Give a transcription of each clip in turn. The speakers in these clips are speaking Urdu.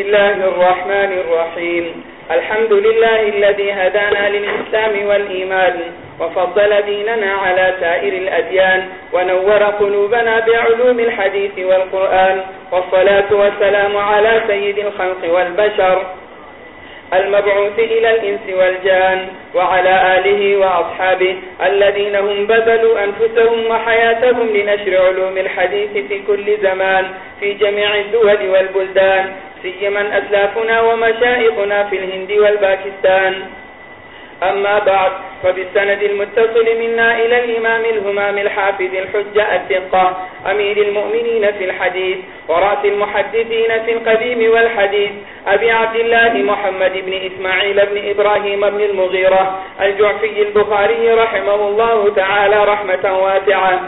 الله الرحمن الرحيم. الحمد لله الذي هدانا للإسلام والإيمان، وفضل ديننا على سائر الأديان، ونور قلوبنا بعلوم الحديث والقرآن، والصلاة والسلام على سيد الخلق والبشر المبعوث إلى الإنس والجان، وعلى آله وأصحابه الذين هم بذلوا أنفسهم وحياتهم لنشر علوم الحديث في كل زمان، في جميع الدول والبلدان. سيما أسلافنا ومشائقنا في الهند والباكستان. أما بعد، فبالسند المتصل منا إلى الإمام الهمام الحافظ الحجة الثقة أمير المؤمنين في الحديث ورأس المحدثين في القديم والحديث، أبي عبد الله محمد بن إسماعيل بن إبراهيم بن المغيرة، الجعفي البخاري رحمه الله تعالى رحمة واسعة.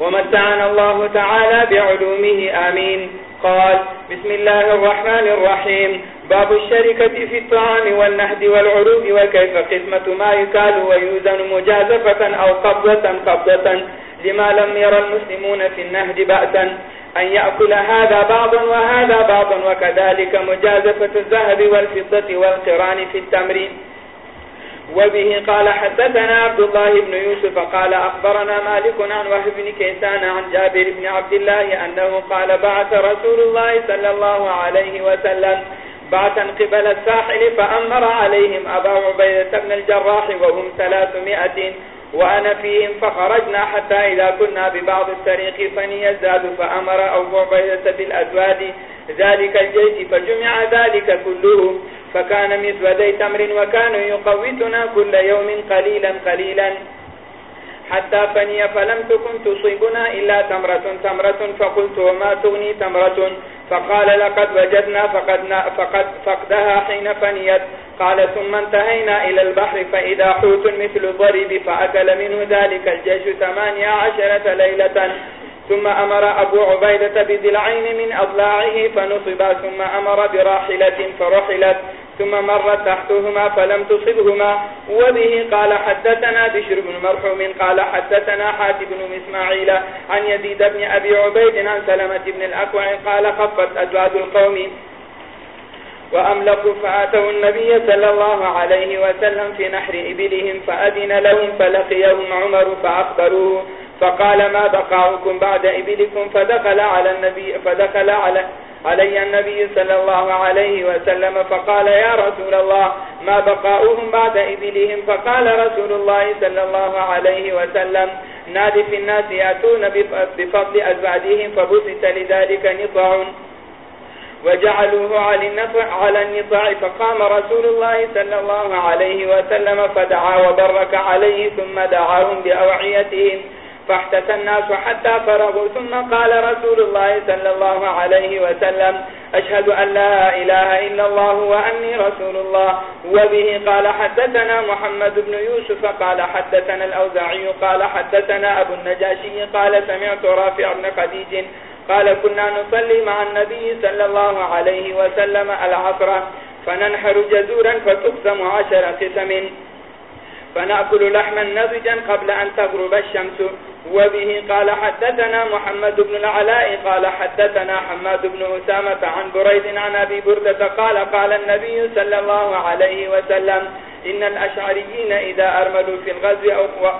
ومتعنا الله تعالى بعلومه، آمين. قال بسم الله الرحمن الرحيم. باب الشركة في الطعام والنهد والعروب وكيف قسمة ما يكال ويوزن مجازفة أو قبضة قبضة لما لم يرى المسلمون في النهد بأسا. أن يأكل هذا بعضا وهذا بعضا، وكذلك مجازفة الذهب والفضة والقران في التمرين وبه قال حدثنا عبد الله بن يوسف قال أخبرنا مالك عن وحب بن كيسان عن جابر بن عبد الله أنه قال بعث رسول الله صلى الله عليه وسلم بعثا قبل الساحل فأمر عليهم أبا عبيدة بن الجراح وهم ثلاثمائة وأنا فيهم، فخرجنا حتى إذا كنا ببعض الطريق، فني الزاد، فأمر أو عبيدة بالأزواد ذلك الجيش، فجمع ذلك كله فكان مثل ذي تمر، وكانوا يقوتنا كل يوم قليلا قليلا. حتى فني فلم تكن تصيبنا إلا تمرة تمرة فقلت وما تغني تمرة؟ فقال لقد وجدنا فقدنا فقد فقدها حين فنيت. قال ثم انتهينا إلى البحر، فإذا حوت مثل ضرب فأكل منه ذلك الجيش ثمانية عشرة ليلة. ثم أمر أبو عبيدة بذلعين من أضلاعه فنصبا ثم أمر براحلة فرحلت، ثم مر تحتهما فلم تصبهما. وبه قال حدثنا بشر بن مرحوم، قال حدثنا حاتب بن إسماعيل عن يزيد بن أبي عبيد عن سلمة بن الأكوع، قال خفت أجواد القوم وأملقوا فآتوا النبي صلى الله عليه وسلم في نحر إبلهم فأذن لهم فلقيهم عمر فأخبروه فقال ما بقاؤكم بعد إبلكم فدخل على النبي فدخل على علي النبي صلى الله عليه وسلم فقال يا رسول الله ما بقاؤهم بعد إبلهم؟ فقال رسول الله صلى الله عليه وسلم نادي في الناس يأتون بفضل أزبادهم فبسط لذلك نطع وجعلوه على النطع فقام رسول الله صلى الله عليه وسلم فدعا وبرك عليه ثم دعاهم بأوعيتهم فاحتس الناس حتى فرغوا. ثم قال رسول الله صلى الله عليه وسلم، أشهد أن لا إله إلا الله وأني رسول الله. وبه قال، حدثنا محمد بن يوسف، قال، حدثنا الأوزعي قال، حدثنا أبو النجاشي، قال، سمعت رافع بن خديج، قال، كنا نصلي مع النبي صلى الله عليه وسلم العصر، فننحر جزورا، فتقسم عشر قسم. فنأكل لحما نضجا قبل أن تغرب الشمس. وبه قال حدثنا محمد بن العلاء قال حدثنا حماد بن أسامة عن بريد عن أبي بردة قال قال النبي صلى الله عليه وسلم إن الأشعريين إذا أرملوا في الغزو أو,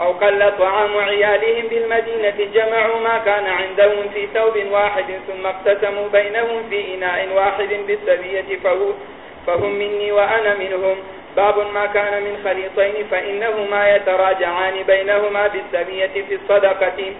أو قل طعام عيالهم بالمدينة جمعوا ما كان عندهم في ثوب واحد ثم اقتسموا بينهم في إناء واحد بالسبية فهو فهم مني وأنا منهم. باب ما كان من خليطين فإنهما يتراجعان بينهما بالسمية في الصدقة.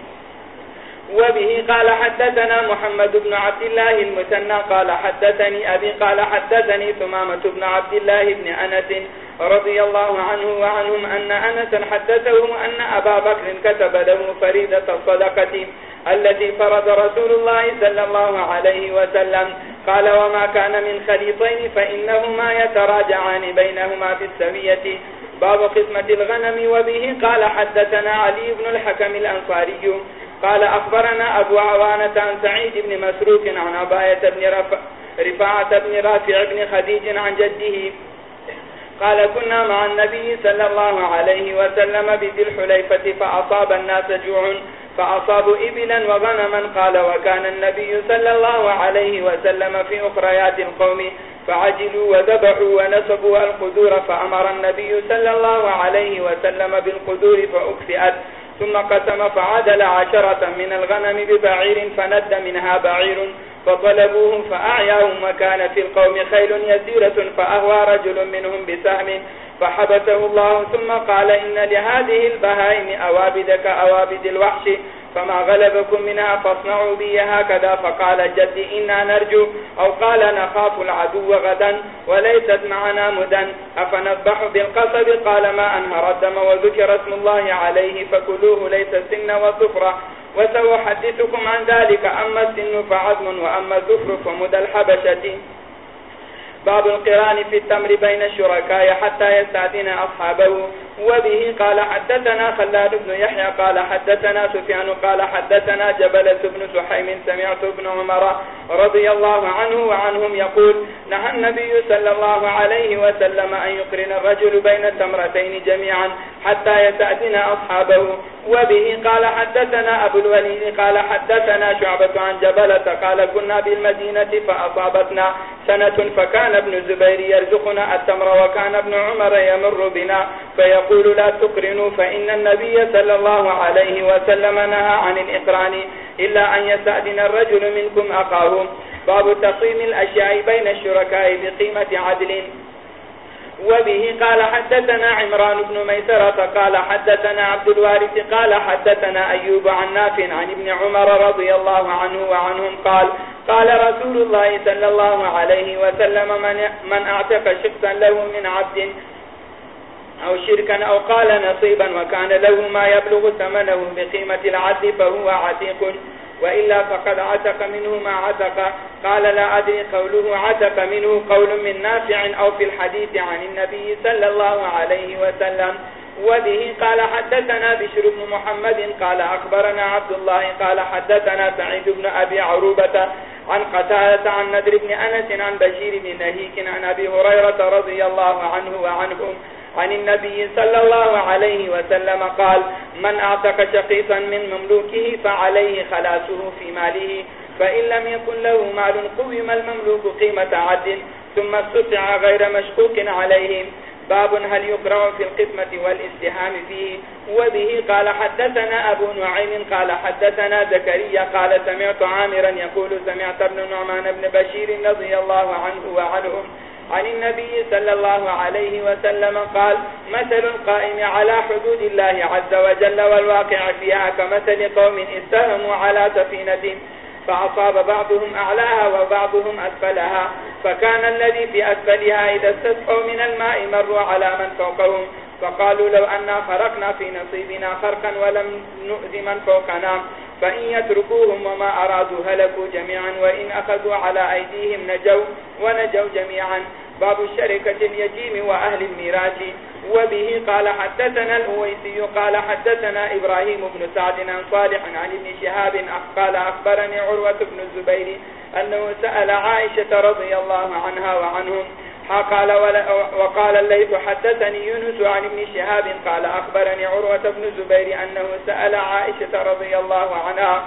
وبه قال حدثنا محمد بن عبد الله المثنى قال حدثني أبي قال حدثني ثمامة بن عبد الله بن أنس رضي الله عنه وعنهم أن أنسا حدثه أن أبا بكر كتب له فريدة الصدقة التي فرض رسول الله صلى الله عليه وسلم. قال وما كان من خليطين فإنهما يتراجعان بينهما في السمية. باب قسمة الغنم وبه قال حدثنا علي بن الحكم الأنصاري قال أخبرنا أبو عوانة عن سعيد بن مسروك عن أباية بن رفع رفاعة بن رافع بن خديج عن جده. قال، كنا مع النبي صلى الله عليه وسلم بذي الحليفة، فأصاب الناس جوع فأصابوا إبلا وغنما. قال، وكان النبي صلى الله عليه وسلم في أخريات القوم، فعجلوا وذبحوا ونسبوا القدور، فأمر النبي صلى الله عليه وسلم بالقدور فأكفئت ثم قسم فعدل عشرة من الغنم ببعير فند منها بعير فطلبوهم فأعياهم وكان في القوم خيل يسيرة فأهوى رجل منهم بسهم فحبته الله ثم قال إن لهذه البهائم أوابدك أوابد الوحش فما غلبكم منها فاصنعوا بي هكذا فقال جد إنا نرجو أو قال نخاف العدو غدا وليست معنا مدا أفنذبح بالقصب قال ما أنهر الدم وذكر اسم الله عليه فكلوه ليس السن وصفرة وسوحدثكم عن ذلك أما السن فعظم وأما الزفر فمدى الحبشة باب القران في التمر بين الشركاء حتى يستعدن أصحابه وبه قال حدثنا خلاد بن يحيى قال حدثنا سفيان قال حدثنا جبلة بن سحيم سمعت ابن عمر رضي الله عنه وعنهم يقول، نهى النبي صلى الله عليه وسلم أن يقرن الرجل بين التمرتين جميعا حتى يستعدن أصحابه. وبه قال حدثنا أبو الوليد قال حدثنا شعبة عن جبلة قال كنا بالمدينة فأصابتنا سنة فكان ابن الزبير يرزقنا التمر وكان ابن عمر يمر بنا فيقول يقول لا تقرنوا فإن النبي صلى الله عليه وسلم نهى عن الإقران إلا أن يستأذن الرجل منكم أخاه باب تصيم الأشياء بين الشركاء بقيمة عدل. وبه قال حدثنا عمران بن ميسرة قال حدثنا عبد الوارث قال حدثنا أيوب عن ناف عن ابن عمر رضي الله عنه وعنهم قال قال رسول الله صلى الله عليه وسلم من, من أعتق شخصا له من عبد أو شركا أو قال نصيبا وكان له ما يبلغ ثمنه بقيمة العدل فهو عتيق وإلا فقد عتق منه ما عتق. قال لا أدري قوله عتق منه قول من نافع أو في الحديث عن النبي صلى الله عليه وسلم. وبه قال حدثنا بشر بن محمد قال أخبرنا عبد الله قال حدثنا سعيد بن أبي عروبة عن قتالة عن ندر بن أنس عن بشير بن نهيك عن أبي هريرة رضي الله عنه وعنهم عن النبي صلى الله عليه وسلم قال، من أعتق شقيصا من مملوكه فعليه خلاصه في ماله، فإن لم يكن له مال قوم المملوك قيمة عدل، ثم استطع غير مشكوك عليهم باب هل يقرأ في القسمة والاستهام فيه؟ وبه قال، حدثنا أبو نعيم قال، حدثنا زكريا قال، سمعت عامرا يقول، سمعت ابن نعمان بن بشير رضي الله عنه وعنهم عن النبي صلى الله عليه وسلم قال، مثل القائم على حدود الله عز وجل والواقع فيها كمثل قوم استهموا على سفينة فأصاب بعضهم أعلاها وبعضهم أسفلها، فكان الذي في أسفلها إذا استسقوا من الماء مروا على من فوقهم فقالوا لو أنا خرقنا في نصيبنا خرقا ولم نؤذي من فوقنا، فإن يتركوهم وما أرادوا هلكوا جميعا، وإن أخذوا على أيديهم نجوا ونجوا جميعا. باب الشركة اليجيم وأهل الميراث. وبه قال حدثنا الأويسي، قال حدثنا إبراهيم بن سعد عن صالح عن ابن شهاب قال أخبرني عروة بن الزبير أنه سأل عائشة رضي الله عنها وعنهم قال وقال الليث حدثني يونس عن ابن شهاب قال أخبرني عروة بن الزبير أنه سأل عائشة رضي الله عنها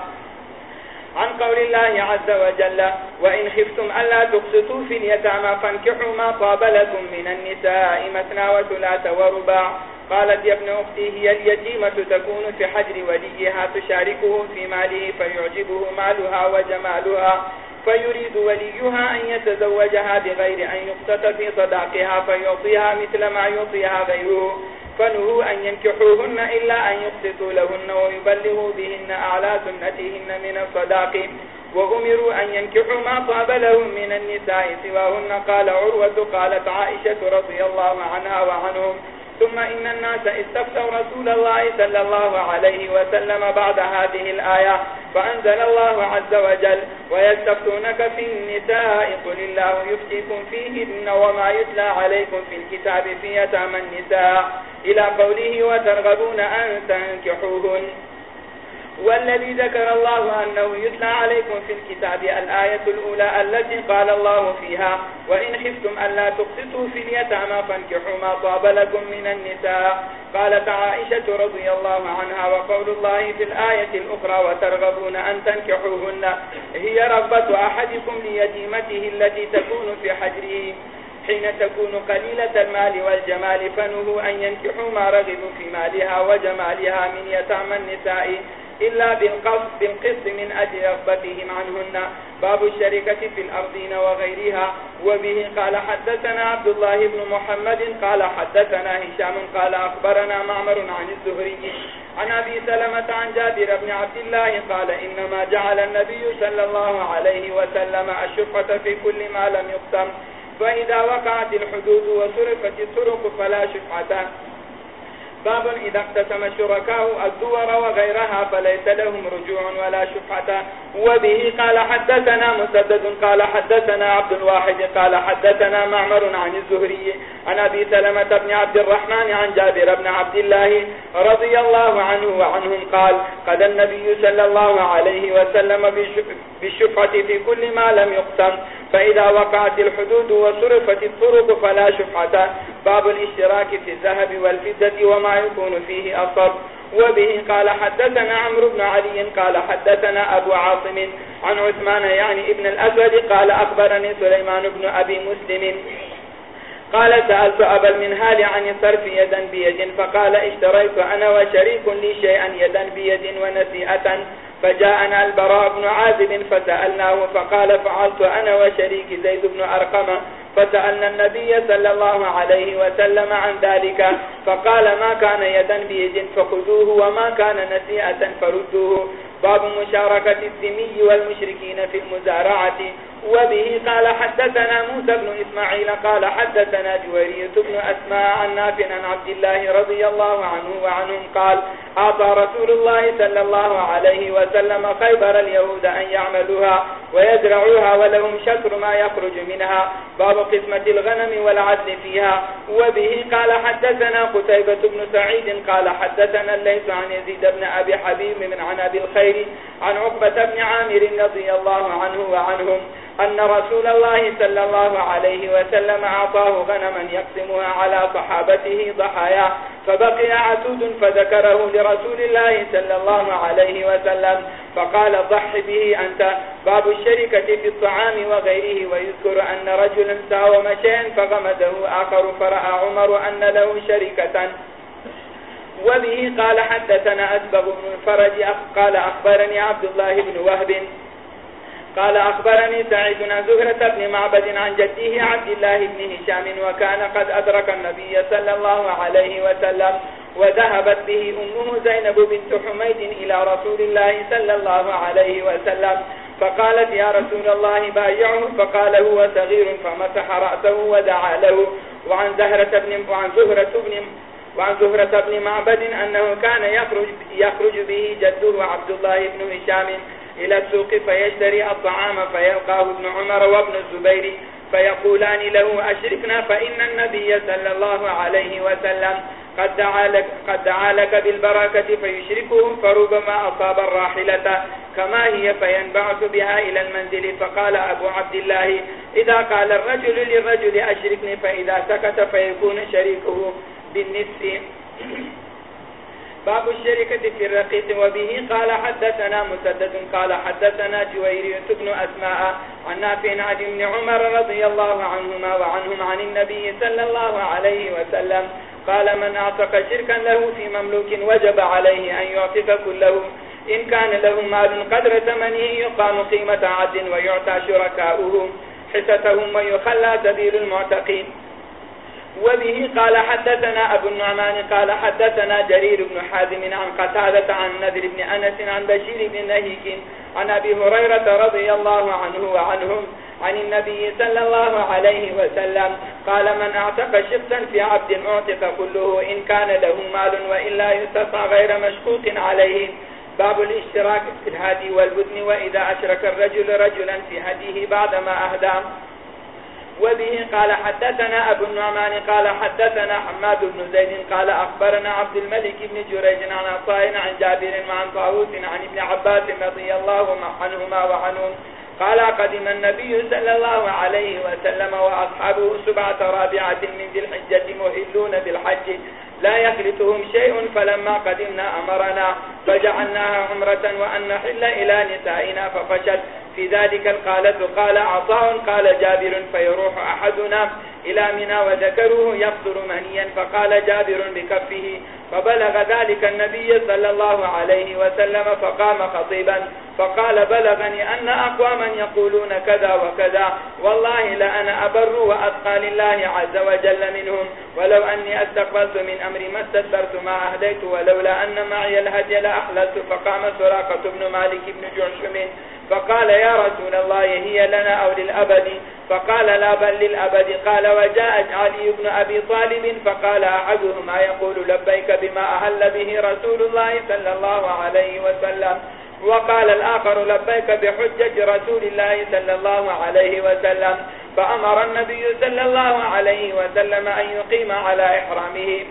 عن قول الله عز وجل، وإن خفتم ألا تقسطوا في اليتامى فانكحوا ما طاب لكم من النساء مثنى وثلاث ورباع. قالت يا ابن أختي، هي اليتيمة تكون في حجر وليها، تشاركه في ماله فيعجبه مالها وجمالها. فيريد وليها أن يتزوجها بغير أن يقتت في صداقها فيعطيها مثل ما يعطيها غيره فنهوا أن ينكحوهن إلا أن يقتتوا لهن ويبلغوا بهن أعلى سنتهن من الصداق وأمروا أن ينكحوا ما طاب لهم من النساء سواهن قال عروة قالت عائشة رضي الله عنها وعنهم ثم إن الناس استفتوا رسول الله صلى الله عليه وسلم بعد هذه الآية فأنزل الله عز وجل ويستفتونك في النساء قل الله يفتيكم فيهن وما يتلى عليكم في الكتاب في يتام النساء إلى قوله وترغبون أن تنكحوهن والذي ذكر الله أنه يتلى عليكم في الكتاب الآية الأولى التي قال الله فيها وإن خفتم ألا تقسطوا في اليتامى فانكحوا ما طاب لكم من النساء. قالت عائشة رضي الله عنها وقول الله في الآية الأخرى وترغبون أن تنكحوهن. هي رغبة أحدكم ليتيمته التي تكون في حجره. حين تكون قليلة المال والجمال فنه أن ينكحوا ما رغبوا في مالها وجمالها من يتعم النساء. إلا بالقصد بالقصد من أجل رغبتهم عنهن. باب الشركة في الأرضين وغيرها. وبه قال حدثنا عبد الله بن محمد قال حدثنا هشام قال أخبرنا معمر عن الزهري عن أبي سلمة عن جابر بن عبد الله قال إنما جعل النبي صلى الله عليه وسلم الشفعة في كل ما لم يقسم. فإذا وقعت الحدود وصرفت الطرق فلا شفعة باب إذا اقتسم الشركاء الدور وغيرها فليس لهم رجوع ولا شفعة. وبه قال حدثنا مسدد، قال حدثنا عبد الواحد، قال حدثنا معمر عن الزهري، عن أبي سلمة بن عبد الرحمن عن جابر بن عبد الله رضي الله عنه وعنهم قال قد النبي صلى الله عليه وسلم بالشفعة في كل ما لم يقسم. فإذا وقعت الحدود وصرفت الطرق فلا شفعة. باب الاشتراك في الذهب والفدة وما يكون فيه أصر وبه قال حدثنا عمرو بن علي قال حدثنا أبو عاصم عن عثمان يعني ابن الأسود قال أخبرني سليمان بن أبي مسلم قال سألت أبا المنهال عن صرف يدا بيد فقال اشتريت أنا وشريك لي شيئا يدا بيد ونسيئة. فجاءنا البراء بن عازب فسألناه فقال فعلت أنا وشريك زيد بن أرقم فسألنا النبي صلى الله عليه وسلم عن ذلك، فقال ما كان يدا بيد، فخذوه وما كان نسيئة فردوه. باب مشاركة الذمي والمشركين في المزارعة. وبه قال حدثنا موسى بن إسماعيل قال حدثنا جويرية بن أسماء عن نافع عن عبد الله رضي الله عنه وعنهم قال، أعطى رسول الله صلى الله عليه وسلم خيبر اليهود أن يعملوها ويزرعوها ولهم شكر ما يخرج منها، باب قسمة الغنم والعدل فيها. وبه قال، حدثنا قتيبة بن سعيد قال، حدثنا الليس عن يزيد بن أبي حبيب من عن أبي الخير عن عقبة بن عامر رضي الله عنه وعنهم أن رسول الله صلى الله عليه وسلم أعطاه غنما يقسمها على صحابته ضحايا، فبقي عتود فذكره لرسول الله صلى الله عليه وسلم، فقال ضح به أنت. باب الشركة في الطعام وغيره، ويذكر أن رجلا ساوم شيئا فغمده آخر، فرأى عمر أن له شركة. وبه قال حدثنا أسبغ بن الفرج قال أخبرني عبد الله بن وهب. قال أخبرني سعيد عن زهرة بن معبد عن جده عبد الله بن هشام وكان قد أدرك النبي صلى الله عليه وسلم وذهبت به أمه زينب بنت حميد إلى رسول الله صلى الله عليه وسلم فقالت يا رسول الله بايعه فقال هو صغير فمسح رأسه ودعا له وعن زهرة بن وعن زهرة بن وعن زهرة بن معبد أنه كان يخرج, يخرج به جده عبد الله بن هشام إلى السوق فيشتري الطعام فيلقاه ابن عمر وابن الزبير فيقولان له أشركنا فإن النبي صلى الله عليه وسلم قد دعا لك, قد دعا لك بالبركة فيشركهم فربما أصاب الراحلة كما هي فينبعث بها إلى المنزل. فقال أبو عبد الله إذا قال الرجل للرجل أشركني فإذا سكت فيكون شريكه بالنسب باب الشركة في الرقيق وبه قال حدثنا مسدد قال حدثنا جويرية بن أسماء عن نافع عن ابن عمر رضي الله عنهما وعنهم عن النبي صلى الله عليه وسلم قال من أعتق شركا له في مملوك وجب عليه أن يعتق كله. إن كان له مال قدر ثمنه يقام قيمة عد ويعطى شركاؤه حستهم ويخلى سبيل المعتقين. وبه قال حدثنا أبو النعمان قال حدثنا جرير بن حازم عن قتادة عن نذر بن أنس عن بشير بن نهيك عن أبي هريرة رضي الله عنه وعنهم عن النبي صلى الله عليه وسلم قال من اعتق شخصا في عبد اعتق كله إن كان له مال وإلا يستطع غير مشكوك عليه. باب الاشتراك في الهدي والبدن وإذا أشرك الرجل رجلا في هديه بعدما أهدام وبه قال حدثنا أبو النعمان قال حدثنا حماد بن زيد قال أخبرنا عبد الملك بن جريج عن عصائن عن جابر عن طاوس عن ابن عباس رضي الله عنهما وعنهم قال قدم النبي صلى الله عليه وسلم وأصحابه سبعة رابعة من ذي الحجة مهلون بالحج لا يخلطهم شيء فلما قدمنا أمرنا فجعلناها عمرة وأن نحل إلى نسائنا ففشت في ذلك القالة قال عطاء، قال جابر، فيروح أحدنا إلى منا وذكره يقصر منيا، فقال جابر بكفه، فبلغ ذلك النبي صلى الله عليه وسلم، فقام خطيبا، فقال بلغني أن أقواما يقولون كذا وكذا، والله لأنا أبر وأتقى لله عز وجل منهم، ولو أني أستقبلت من أمري ما استدبرت ما أهديت، ولولا أن معي الهدي لأحلت فقام سراقة بن مالك بن جعشم فقال يا رسول الله، هي لنا أو للأبد؟ فقال لا، بل للأبد. قال وجاء علي بن أبي طالب فقال، أحدهما يقول لبيك بما أهل به رسول الله صلى الله عليه وسلم. وقال الآخر، لبيك بحجة رسول الله صلى الله عليه وسلم. فأمر النبي صلى الله عليه وسلم أن يقيم على إحرامه.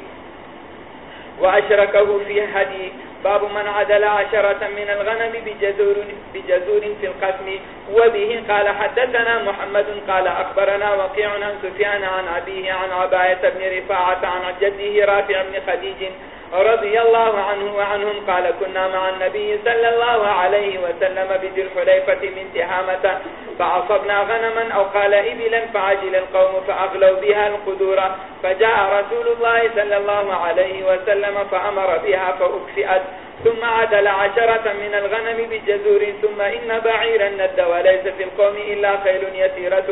وأشركه في هدي. باب من عدل عشرة من الغنم بجزور, بجزور في القسم وبه قال حدثنا محمد قال أخبرنا وقيع عن سفيان عن أبيه عن عباية بن رفاعة عن جده رافع بن خديج رضي الله عنه وعنهم قال كنا مع النبي صلى الله عليه وسلم بذي الحليفة من تهامة فعصبنا غنما أو قال إبلا فعجل القوم فأغلوا بها القدورة فجاء رسول الله صلى الله عليه وسلم فأمر بها فأكفئت ثم عدل عشرة من الغنم بجزور ثم إن بعيرا ند وليس في القوم إلا خيل يسيرة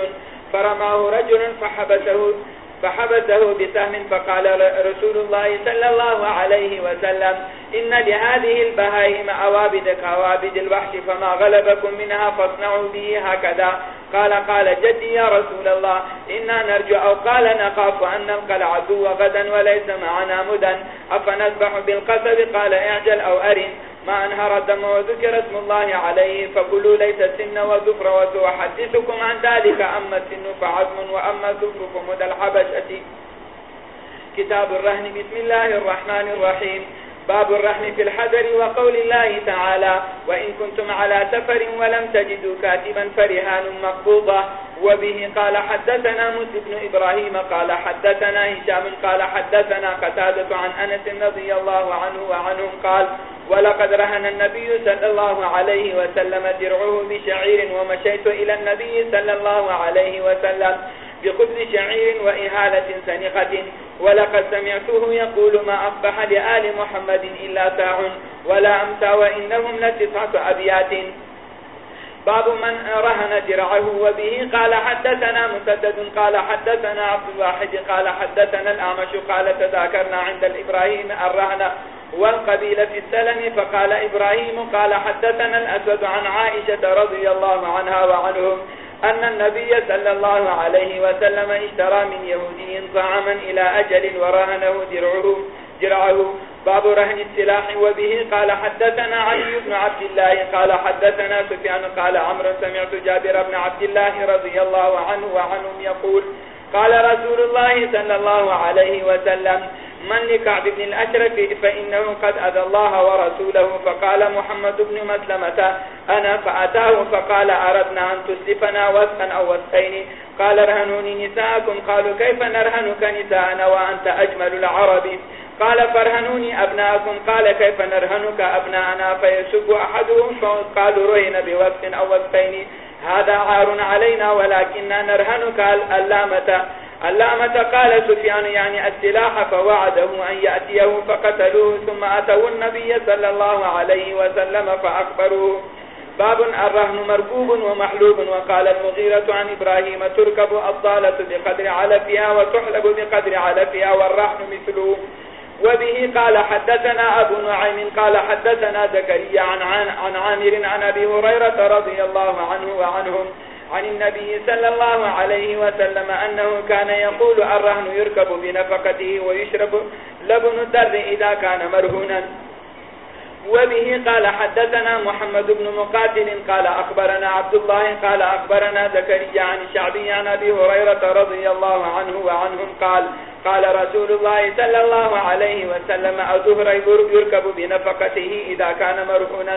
فرماه رجل فحبسه فحبسه بسهم فقال رسول الله صلى الله عليه وسلم إن لهذه البهائم أوابد كوابد الوحش فما غلبكم منها فاصنعوا به هكذا. قال قال جدي يا رسول الله إنا نرجو أو قال نخاف أن نلقى العدو غدا وليس معنا مدى أفنذبح بالقسب قال اعجل أو أرن. ما أنهر الدم وذكر اسم الله عليه فقلوا ليس سن وذفر وتحدثكم عن ذلك، أما السن فعظم وأما الذفر فمدى الحبشة. كتاب الرهن، بسم الله الرحمن الرحيم. باب الرحم في الحذر وقول الله تعالى، وإن كنتم على سفر ولم تجدوا كاتبا فرهان مقبوضة وبه قال حدثنا موسى بن إبراهيم، قال حدثنا هشام، قال حدثنا قتادة عن أنس رضي الله عنه وعنهم قال ولقد رهن النبي صلى الله عليه وسلم درعه بشعير، ومشيت إلى النبي صلى الله عليه وسلم بخبز شعير وإهالة سنقة ولقد سمعته يقول ما أصبح لآل محمد إلا ساع ولا أمسى وإنهم لتسعة أبيات. باب من رهن درعه وبه قال حدثنا مسدد، قال حدثنا عبد الواحد، قال حدثنا الأعمش، قال تذاكرنا عند الإبراهيم الرهن والقبيل في السلم، فقال إبراهيم قال حدثنا الأسود عن عائشة رضي الله عنها وعنهم أن النبي صلى الله عليه وسلم اشترى من يهودي طعاما إلى أجل ورهنه درعه, جرعه باب رهن السلاح وبه. قال حدثنا علي بن عبد الله قال حدثنا سفيان قال عمر سمعت جابر بن عبد الله رضي الله عنه وعنهم يقول قال رسول الله صلى الله عليه وسلم، من لكعب بن الأشرف فإنه قد أذى الله ورسوله. فقال محمد بن مسلمة، أنا فأتاه. فقال، أردنا أن تسلفنا وسقا أو وسقين. قال رهنوني نساءكم. قالوا، كيف نرهنك نساءنا وأنت أجمل العرب؟ قال فرهنوني أبناءكم. قال، كيف نرهنك أبناءنا فيسب أحدهم؟ فقالوا رهن بوسق أو وسقين. هذا عار علينا، ولكننا نرهنك اللامة اللامة قال سفيان، يعني السلاح فوعده أن يأتيه فقتلوه، ثم أتوا النبي صلى الله عليه وسلم فأخبروه. باب الرهن مركوب ومحلوب، وقال المغيرة عن إبراهيم، تركب الضالة بقدر علفها وتحلب بقدر علفها، والرهن مثله. وبه قال حدثنا أبو نعيم قال حدثنا زكريا عن, عن عن عامر عن أبي هريرة رضي الله عنه وعنهم عن النبي صلى الله عليه وسلم أنه كان يقول الرهن يركب بنفقته ويشرب لبن الدر إذا كان مرهونا. وبه قال حدثنا محمد بن مقاتل قال أخبرنا عبد الله قال أخبرنا ذكريا عن الشعبي عن أبي هريرة رضي الله عنه وعنهم قال قال رسول الله صلى الله عليه وسلم أظهر يركب بنفقته إذا كان مرحونا؟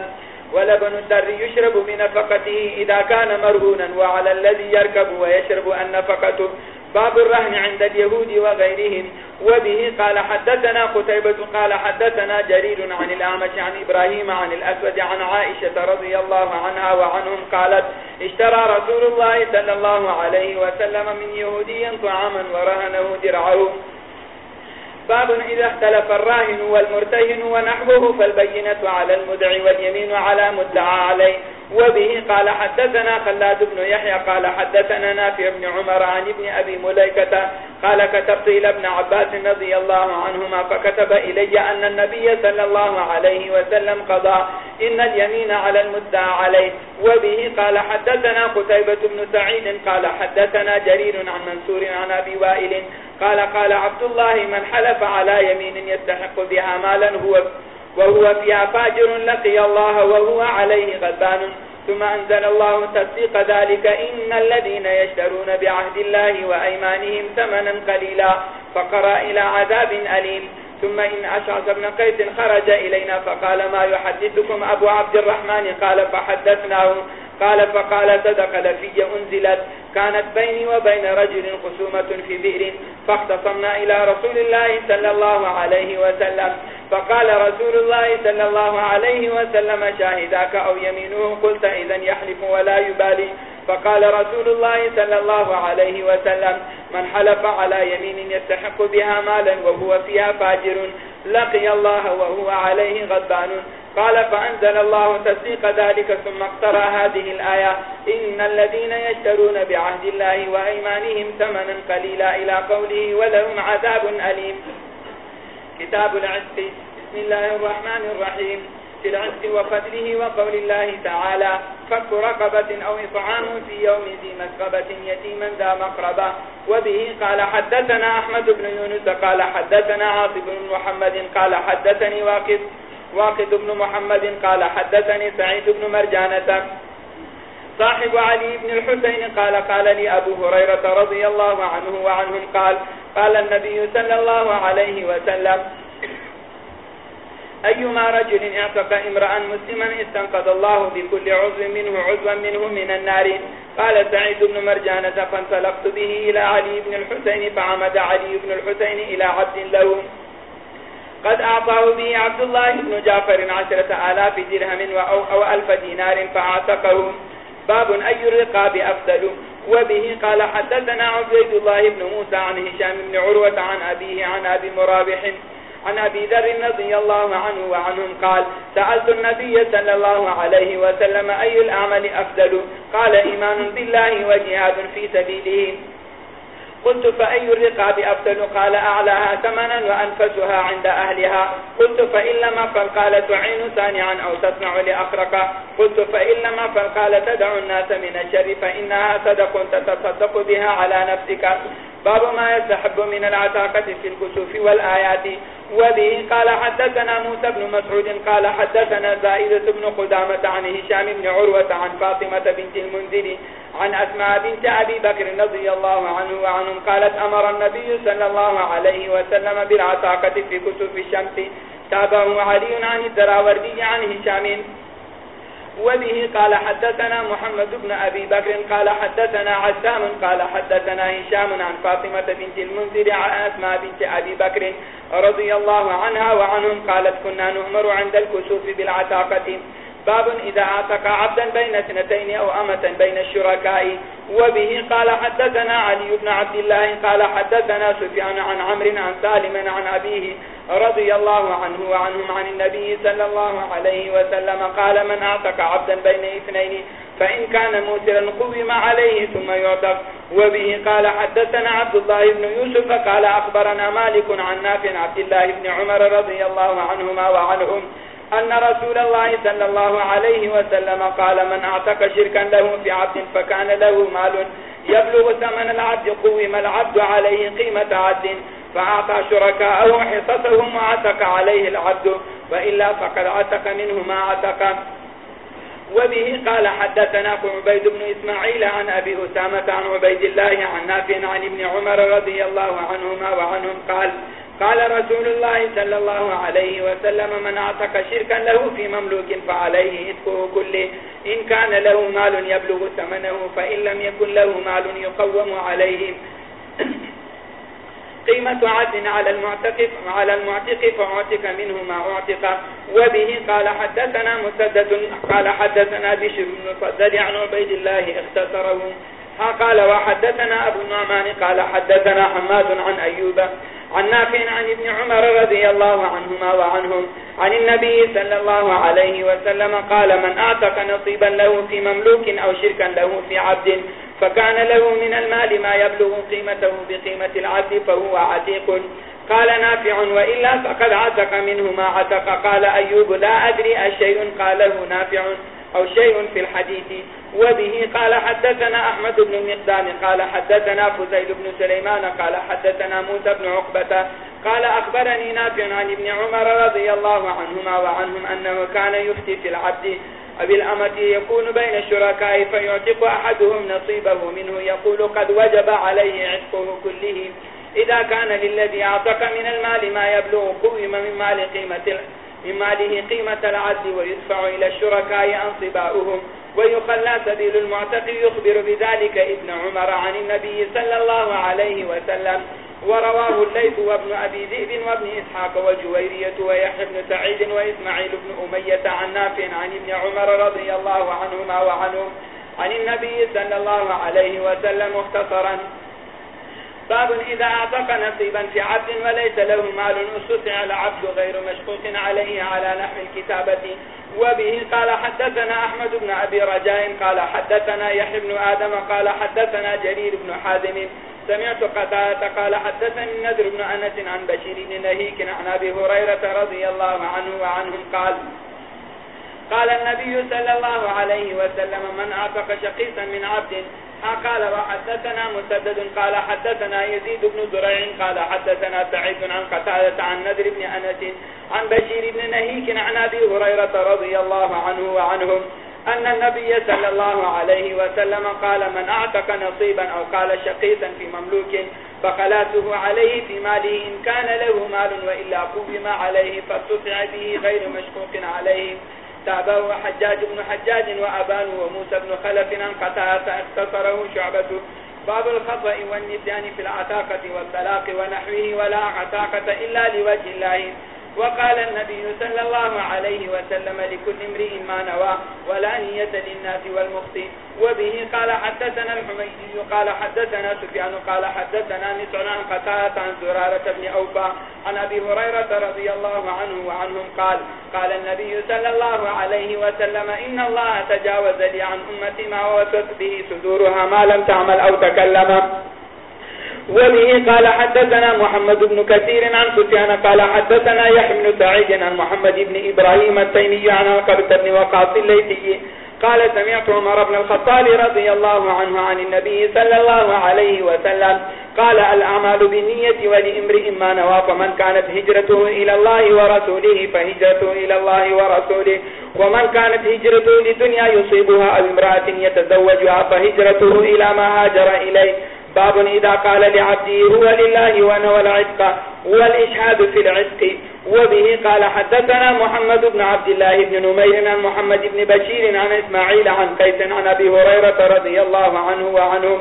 ولبن الدر يشرب بنفقته إذا كان مرهونا وعلى الذي يركب ويشرب النفقة. باب الرهن عند اليهود وغيرهم. وبه قال حدثنا قتيبة قال حدثنا جرير عن الأعمش عن إبراهيم عن الأسود عن عائشة رضي الله عنها وعنهم قالت اشترى رسول الله صلى الله عليه وسلم من يهودي طعاما ورهنه درعه. باب إذا اختلف الراهن والمرتهن ونحوه فالبينة على المدعي واليمين على مدعى عليه. وبه قال حدثنا خلاد بن يحيى قال حدثنا نافع بن عمر عن ابن أبي مليكة قال كتبت إلى ابن عباس رضي الله عنهما فكتب إلي أن النبي صلى الله عليه وسلم قضى إن اليمين على المدعى عليه وبه قال حدثنا قتيبة بن سعيد قال حدثنا جرير عن منصور عن أبي وائل قال قال عبد الله من حلف على يمين يستحق بها مالا هو وهو فيها فاجر لقي الله وهو عليه غدان ثم أنزل الله تصديق ذلك إن الذين يشترون بعهد الله وأيمانهم ثمنا قليلا فقرأ إلى عذاب أليم ثم إن أشعث ابن قيس خرج إلينا فقال ما يحدثكم أبو عبد الرحمن قال فحدثناه قال فقال صدق لفي أنزلت كانت بيني وبين رجل خصومة في بئر فاختصمنا إلى رسول الله صلى الله عليه وسلم فقال رسول الله صلى الله عليه وسلم شاهداك أو يمينه قلت إذن يحلف ولا يبالي. فقال رسول الله صلى الله عليه وسلم من حلف على يمين يستحق بها مالا وهو فيها فاجر. لقي الله وهو عليه غضبان. قال فأنزل الله تصديق ذلك ثم اقترى هذه الآية. إن الذين يشترون بعهد الله وأيمانهم ثمنا قليلا إلى قوله ولهم عذاب أليم. كتاب العسق بسم الله الرحمن الرحيم. في العسق وفضله وقول الله تعالى، فك رقبة أو إطعام في يوم ذي مسغبة يتيما ذا مقربة. وبه قال، حدثنا أحمد بن يونس قال، حدثنا عاصب بن محمد قال، حدثني واقف واقد بن محمد قال، حدثني سعيد بن مرجانة. صاحب علي بن الحسين قال قال لي أبو هريرة رضي الله عنه وعنهم قال قال النبي صلى الله عليه وسلم، أيما رجل اعتق امرأ مسلما استنقذ الله بكل عضو منه، عضوا منه من النار. قال سعيد بن مرجانة فانطلقت به إلى علي بن الحسين، فعمد علي بن الحسين إلى عبد له. قد أعطاه به عبد الله بن جعفر عشرة آلاف درهم أو ألف دينار فأعتقه. باب أي الرقاب أفضل؟ وبه قال حدثنا عبد الله بن موسى عن هشام بن عروة عن أبيه عن أبي مرابح عن أبي ذر رضي الله عنه وعنهم قال، سألت النبي صلى الله عليه وسلم أي الأعمل أفضل؟ قال، إيمان بالله وجهاد في سبيله. قلت فأي الرقاب أفضل قال أعلاها ثمنا وأنفسها عند أهلها. قلت فإن لما فالقال تعين ثانعا أو تصنع لأخرق. قلت فإن لما فالقال تدع الناس من الشر، فإنها صدق، تتصدق بها على نفسك. باب ما يستحب من العتاقة في الكسوف والآيات. وبه قال حدثنا موسى بن مسعود قال حدثنا زائدة بن قدامة عن هشام بن عروة عن فاطمة بنت المنذر عن أسماء بنت أبي بكر رضي الله عنه وعنهم قالت أمر النبي صلى الله عليه وسلم بالعتاقة في كسوف الشمس. تابعه علي عن الدراوردي عن هشام. وبه قال حدثنا محمد بن أبي بكر قال حدثنا عسام قال حدثنا هشام عن فاطمة بنت المنزل عن أسماء بنت أبي بكر رضي الله عنها وعنهم قالت كنا نؤمر عند الكسوف بالعتاقة. باب إذا أعتق عبدا بين سنتين أو أمة بين الشركاء. وبه قال حدثنا علي بن عبد الله قال حدثنا سفيان عن عمر عن سالم عن أبيه رضي الله عنه وعنهم عن النبي صلى الله عليه وسلم قال من أعتق عبدا بين اثنين فإن كان موسرا قوم عليه ثم يعتق. وبه قال حدثنا عبد الله بن يوسف قال أخبرنا مالك عن نافع عبد الله بن عمر رضي الله عنهما وعنهم أن رسول الله صلى الله عليه وسلم قال من أعتق شركا له في عبد فكان له مال يبلغ ثمن العبد قوم العبد عليه قيمة عبد فأعطى شركاءه حصتهم وعتق عليه العبد وإلا فقد عتق منه ما عتق. وبه قال حدثنا عبيد بن إسماعيل عن أبي أسامة عن عبيد الله عن نافع عن ابن عمر رضي الله عنهما وعنهم قال قال رسول الله صلى الله عليه وسلم من اعتق شركا له في مملوك فعليه إذكه كله. إن كان له مال يبلغ ثمنه فإن لم يكن له مال يقوم عليه. قيمة عدل على المعتق على المعتق فاعتق منه ما اعتق وبه قال حدثنا مسدد، قال حدثنا بشر بن صدد عن عبيد الله اختصره. قال وحدثنا أبو النعمان، قال حدثنا حماد عن أيوب. عن نافع عن ابن عمر رضي الله عنهما وعنهم عن النبي صلى الله عليه وسلم قال من أعتق نصيبا له في مملوك أو شركا له في عبد فكان له من المال ما يبلغ قيمته بقيمة العبد فهو عتيق. قال نافع وإلا فقد عتق منه ما عتق. قال أيوب لا أدري الشيء قاله نافع أو شيء في الحديث. وبه قال حدثنا أحمد بن المقدام قال حدثنا فزيل بن سليمان، قال حدثنا موسى بن عقبة، قال أخبرني نافع عن ابن عمر رضي الله عنهما وعنهم أنه كان يفتي في العبد أبي الأمة يكون بين الشركاء، فيعتق أحدهم نصيبه منه، يقول قد وجب عليه عتقه كله. إذا كان للذي أعتق من المال ما يبلغ قوم من مال قيمة من ماله قيمة العدل ويدفع إلى الشركاء أنصباؤهم. ويخلى سبيل المعتق يخبر بذلك ابن عمر عن النبي صلى الله عليه وسلم. ورواه الليث وابن أبي ذئب وابن إسحاق وجويرية ويحيى بن سعيد وإسماعيل بن أمية عن نافع عن ابن عمر رضي الله عنهما وعنهم عن النبي صلى الله عليه وسلم مختصرا باب إذا أعطق نصيبا في عبد وليس له مال أستطع العبد غير مشقوق عليه على نحو الكتابة وبه. قال حدثنا أحمد بن أبي رجاء، قال حدثنا يحيى بن آدم، قال حدثنا جرير بن حازم. سمعت قتادة، قال حدثني النذر بن أنس عن بشير بن نهيك عن أبي هريرة رضي الله عنه وعنهم، قال قال النبي صلى الله عليه وسلم، من أعتق شقيصا من عبد قال، وحدثنا مسدد. قال، حدثنا يزيد بن زرع قال، حدثنا سعيد عن قتادة عن نذر بن أنس، عن بشير بن نهيك، عن أبي هريرة رضي الله عنه وعنهم، أن النبي صلى الله عليه وسلم قال، من أعتق نصيبا أو قال شقيصا في مملوك، فقلاته عليه في ماله، إن كان له مال وإلا قوم عليه، فاستطع به غير مشكوك عليه. تابعه حجاج بن حجاج وأبان وموسى بن خلف انقطع اختصره شعبته باب الخطأ والنسيان في العتاقة والطلاق ونحوه ولا عتاقة إلا لوجه الله وقال النبي صلى الله عليه وسلم لكل امرئ ما نوى ولا نية للناس والمخطي وبه قال حدثنا الحميدي، قال حدثنا سفيان، قال حدثنا نسعنا عن قتاة عن زرارة بن أوفا عن أبي هريرة رضي الله عنه وعنهم قال قال النبي صلى الله عليه وسلم إن الله تجاوز لي عن أمتي ما وسط به صدورها ما لم تعمل أو تكلم. وبه قال حدثنا محمد بن كثير عن سفيان قال حدثنا يحيى بن سعيد عن محمد بن إبراهيم التيمي عن القبة بن وقاص الليثي قال سمعت عمر بن الخطاب رضي الله عنه عن النبي صلى الله عليه وسلم قال الأعمال بالنية ولإمرئ ما نوى فمن كانت هجرته إلى الله ورسوله فهجرته إلى الله ورسوله ومن كانت هجرته لدنيا يصيبها أو امرأة يتزوجها فهجرته إلى ما هاجر إليه باب إذا قال لعبده هو لله ونوى العتق والإشهاد في العتق. وبه قال حدثنا محمد بن عبد الله بن نمير عن محمد بن بشير عن إسماعيل عن قيس عن أبي هريرة رضي الله عنه وعنهم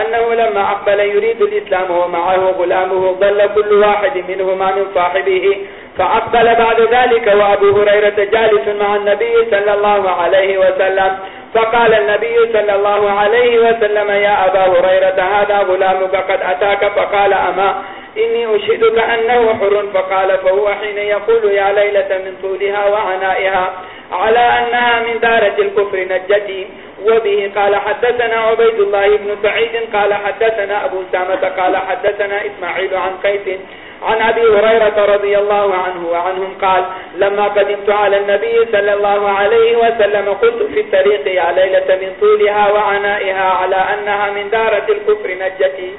أنه لما أقبل يريد الإسلام ومعه غلامه ظل كل واحد منهما من صاحبه. فأقبل بعد ذلك وأبو هريرة جالس مع النبي صلى الله عليه وسلم. فقال النبي صلى الله عليه وسلم، يا أبا هريرة، هذا غلامك قد أتاك فقال، أما إني أشهدك أنه حر فقال، فهو حين يقول، يا ليلة من طولها وعنائها على أنها من دارة الكفر نجتي وبه قال، حدثنا عبيد الله بن سعيد قال، حدثنا أبو سامة قال، حدثنا إسماعيل عن قيس عن أبي هريرة رضي الله عنه وعنهم قال، لما قدمت على النبي صلى الله عليه وسلم قلت في الطريق يا ليلة من طولها وعنائها على أنها من دارة الكفر نجتي.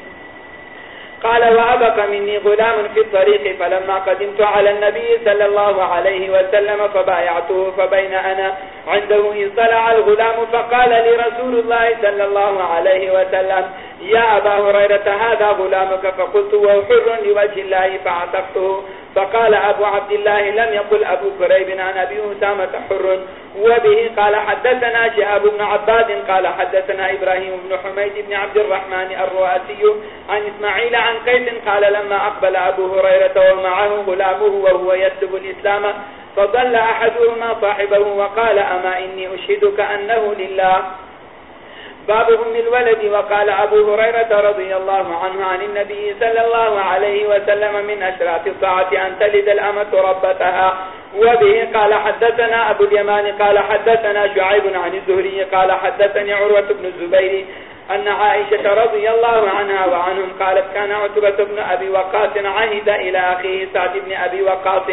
قال وأبق مني غلام في الطريق فلما قدمت على النبي صلى الله عليه وسلم فبايعته فبين أنا عنده انطلع الغلام فقال لرسول الله صلى الله عليه وسلم، يا أبا هريرة، هذا غلامك؟ فقلت وحر لوجه الله فعتقته. فقال أبو عبد الله لم يقل أبو كريب عن أبي أسامة حر. وبه قال حدثنا شهاب بن عباد قال حدثنا إبراهيم بن حميد بن عبد الرحمن الرؤاسي عن إسماعيل عن قيس قال لما أقبل أبو هريرة ومعه غلامه وهو يكتب الإسلام، فضل أحدهما صاحبه وقال أما إني أشهدك أنه لله؟ باب أم الولد وقال أبو هريرة رضي الله عنه عن النبي صلى الله عليه وسلم من أشراف الطاعة أن تلد الأمة ربتها. وبه قال حدثنا أبو اليمان، قال حدثنا شعيب عن الزهري، قال حدثني عروة بن الزبير أن عائشة رضي الله عنها وعنهم قالت كان عتبة بن أبي وقاس عهد إلى أخيه سعد بن أبي وقاس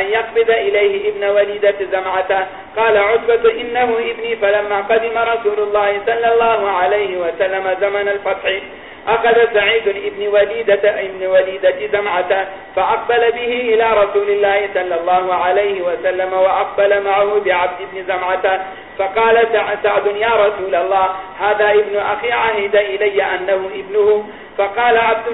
أن يقبض إليه ابن وليدة زمعته. قال عتبة إنه ابني، فلما قدم رسول الله صلى الله عليه وسلم زمن الفتح، أخذ سعيد ابن وليدة ابن وليدة زمعة فأقبل به إلى رسول الله صلى الله عليه وسلم وأقبل معه بعبد ابن زمعة فقال سعد يا رسول الله، هذا ابن أخي، عهد إلي أنه ابنه. فقال عبد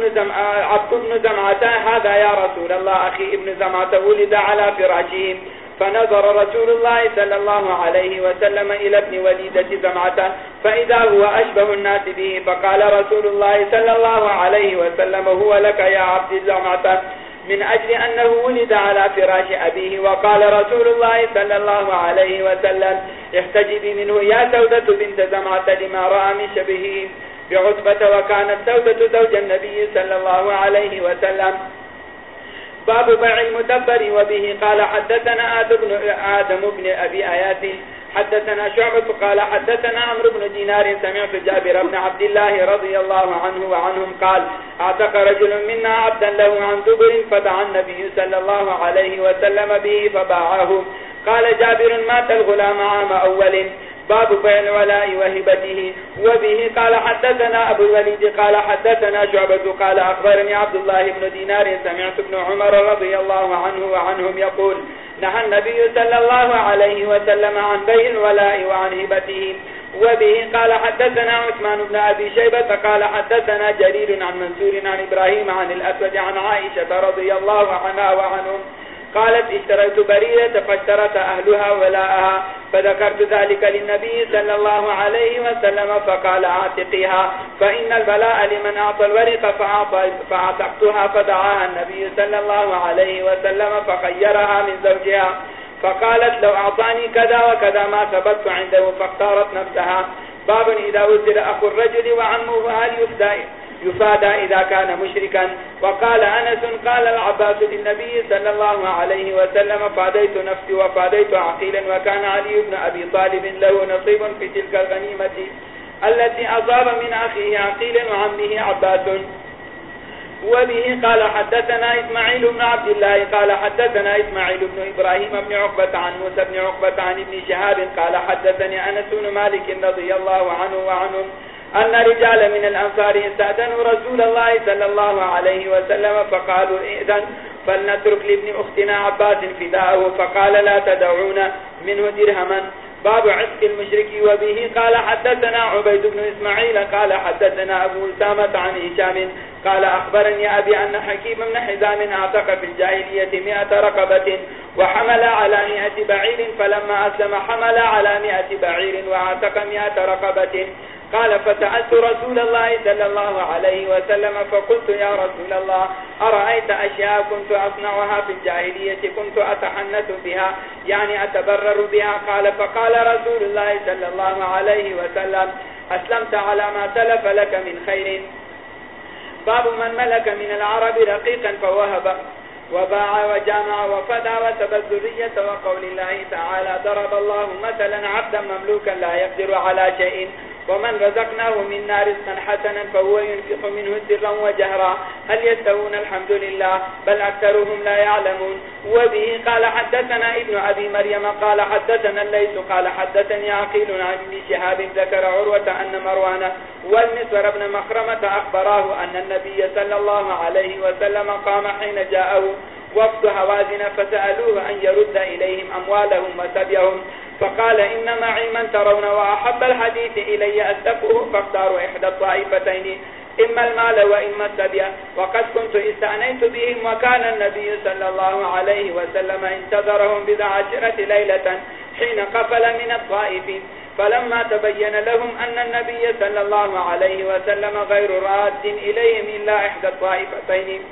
بن زمعة هذا يا رسول الله، أخي ابن زمعة ولد على فراشهم فنظر رسول الله صلى الله عليه وسلم إلى ابن وليدة زمعة، فإذا هو أشبه الناس به، فقال رسول الله صلى الله عليه وسلم، هو لك يا عبد زمعة. من أجل أنه ولد على فراش أبيه، وقال رسول الله صلى الله عليه وسلم، احتجبي منه يا سودة بنت زمعة لما رأى من شبهه. بعتبة وكانت سودة زوج النبي صلى الله عليه وسلم. باب بيع المدبر وبه قال حدثنا آدم بن آدم بن أبي آيات. حدثنا شعبة قال حدثنا عمرو بن دينار سمعت جابر بن عبد الله رضي الله عنه وعنهم قال اعتق رجل منا عبدا له عن دبر فدعا النبي صلى الله عليه وسلم به فباعه. قال جابر مات الغلام عام أول؟ باب بين ولاء وهبته. وبه قال حدثنا أبو الوليد، قال حدثنا شعبة، قال أخبرني عبد الله بن دينار، سمعت ابن عمر رضي الله عنه وعنهم يقول نهى النبي صلى الله عليه وسلم عن بيع الولاء وعن هبته. وبه قال حدثنا عثمان بن أبي شيبة، قال حدثنا جليل عن منسور عن إبراهيم عن الأسود عن عائشة رضي الله عنها وعنهم قالت اشتريت بريدة فاشترت أهلها ولاءها، فذكرت ذلك للنبي صلى الله عليه وسلم، فقال اعتقها فإن البلاء لمن أعطى الورق فاعتقتها فدعاها النبي صلى الله عليه وسلم، فخيرها من زوجها، فقالت لو أعطاني كذا وكذا ما ثبت عنده، فاختارت نفسها. باب إذا وزر أخو الرجل وعمه هل يفدائه يفادى إذا كان مشركا. وقال أنس، قال العباس للنبي صلى الله عليه وسلم، فاديت نفسي وفاديت عقيلا، وكان علي بن أبي طالب له نصيب في تلك الغنيمة التي أصاب من أخيه عقيلا وعمه عباس. وبه قال، حدثنا إسماعيل بن عبد الله. قال، حدثنا إسماعيل بن إبراهيم بن عقبة عن موسى بن عقبة عن ابن شهاب قال، حدثني أنس بن مالك رضي الله عنه وعنهم أن رجال من الأنصار استأذنوا رسول الله صلى الله عليه وسلم فقالوا إذن فلنترك لابن أختنا عباس فداءه فقال لا تدعون منه درهما. باب عسك المشرك وبه. قال حدثنا عبيد بن إسماعيل، قال حدثنا أبو السامة عن هشام، قال أخبرني أبي أن حكيم بن حزام أعتق في الجاهلية مئة رقبة وحمل على مئة بعير، فلما أسلم حمل على مئة بعير وأعتق مئة رقبة. قال فتعدت رسول الله صلى الله عليه وسلم، فقلت، يا رسول الله، أرأيت أشياء كنت أصنعها في الجاهلية، كنت أتحنث بها، يعني أتبرر بها؟ قال، فقال رسول الله صلى الله عليه وسلم، أسلمت على ما تلف لك من خير. باب من ملك من العرب رقيقا فوهب، وباع وجامع وفدى وسب الذرية وقول الله تعالى، ضرب الله مثلا عبدا مملوكا لا يقدر على شيء. ومن رزقناه منا رزقا حسنا فهو ينفق منه سرا وجهرا. هل يستوون؟ الحمد لله. بل أكثرهم لا يعلمون. وبه قال حدثنا ابن أبي مريم، قال حدثنا الليس قال حدثني عقيل عن ابن شهاب ذكر عروة أن مروان والمسور ابن مخرمة أخبراه أن النبي صلى الله عليه وسلم قام حين جاءه. وفد هوازن فسألوه أن يرد إليهم أموالهم وسبيهم. فقال إن معي من ترون وأحب الحديث إلي أتفه فاختاروا إحدى الطائفتين، إما المال وإما السبيع وقد كنت استعنيت بهم وكان النبي صلى الله عليه وسلم انتظرهم بذا عشرة ليلة حين قفل من الطائف فلما تبين لهم أن النبي صلى الله عليه وسلم غير راد إليهم إلا إحدى الطائفتين.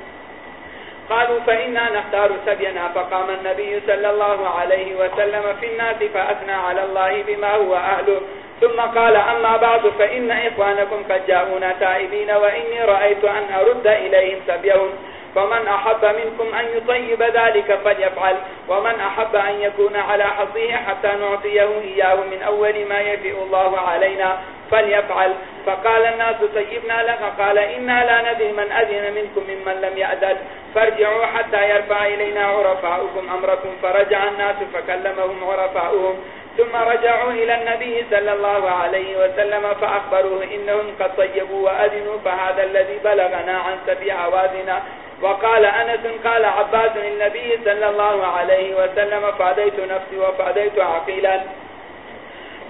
قالوا فإنا نختار سبينا فقام النبي صلى الله عليه وسلم في الناس فأثنى على الله بما هو أهله. ثم قال أما بعد فإن إخوانكم قد جاءونا تائبين وإني رأيت أن أرد إليهم سبيهم. فمن أحب منكم أن يطيب ذلك فليفعل. ومن أحب أن يكون على حظه حتى نعطيه إياه من أول ما يفئ الله علينا. فليفعل. فقال الناس سيبنا لك. قال إنا لا ندري من أذن منكم ممن لم يأذن فارجعوا حتى يرفع إلينا عرفاؤكم أمركم. فرجع الناس فكلمهم عرفاؤهم. ثم رجعوا إلى النبي صلى الله عليه وسلم فأخبروه إنهم قد طيبوا وأذنوا، فهذا الذي بلغنا عن سبيع وازنا وقال أنس، قال عباس النبي صلى الله عليه وسلم فعديت نفسي وفعديت عقيلا.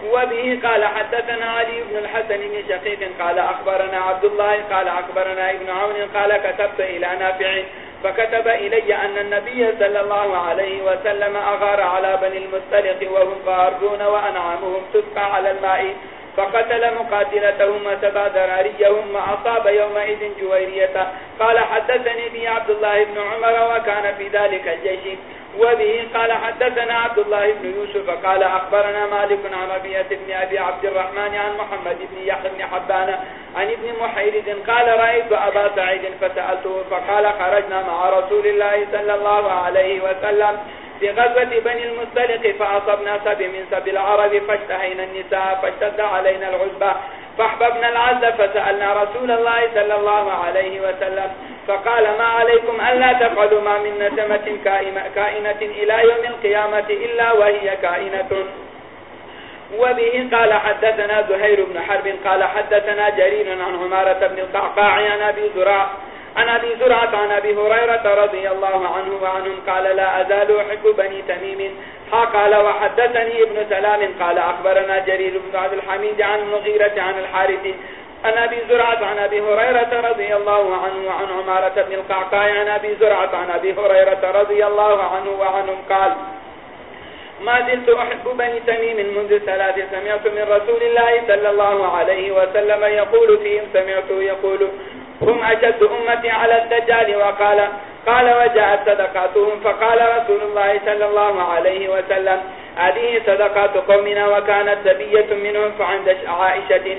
وبه قال حدثنا علي بن الحسن بن شقيق قال أخبرنا عبد الله قال أخبرنا ابن عون قال كتبت إلى نافع فكتب إلي أن النبي صلى الله عليه وسلم أغار على بني المستلق وهم غاردون وأنعامهم تسقى على الماء فقتل مقاتلتهم وسبى دراريهم وأصاب يومئذ جويرية. قال حدثني بي عبد الله بن عمر وكان في ذلك الجيش. وبه قال حدثنا عبد الله بن يوسف قال أخبرنا مالك عن ربية بن أبي عبد الرحمن عن محمد بن يحيى بن حبان عن ابن محيرد قال رأيت أبا سعيد فسألته فقال خرجنا مع رسول الله صلى الله عليه وسلم في غزوة بني المستلق فأصبنا سب من سب العرب فاشتهينا النساء فاشتد علينا العزبة فاحببنا العز فسألنا رسول الله صلى الله عليه وسلم فقال ما عليكم ألا تفعلوا ما من نسمة كائنة إلى يوم القيامة إلا وهي كائنة. وبه قال حدثنا زهير بن حرب قال حدثنا جرير عن عمارة بن القعقاع عن أبي زراء عن أبي زرعة، عن أبي هريرة رضي الله عنه وعنهم قال، لا أزال أحب بني تميم. قال، وحدثني ابن سلام. قال، أخبرنا جرير بن عبد الحميد عن مغيرة عن الحارث. عن أبي زرعة، عن أبي هريرة رضي الله عنه وعن عمارة بن القعقاء عن أبي زرعة، عن أبي هريرة رضي الله عنه وعنهم قال، ما زلت أحب بني تميم منذ ثلاث، سمعت من رسول الله صلى الله عليه وسلم يقول فيهم، سمعته يقول هم أشد أمتي على الدجال وقال، قال وجاءت صدقاتهم، فقال رسول الله صلى الله عليه وسلم، هذه صدقات قومنا وكانت سبية منهم فعند عائشة.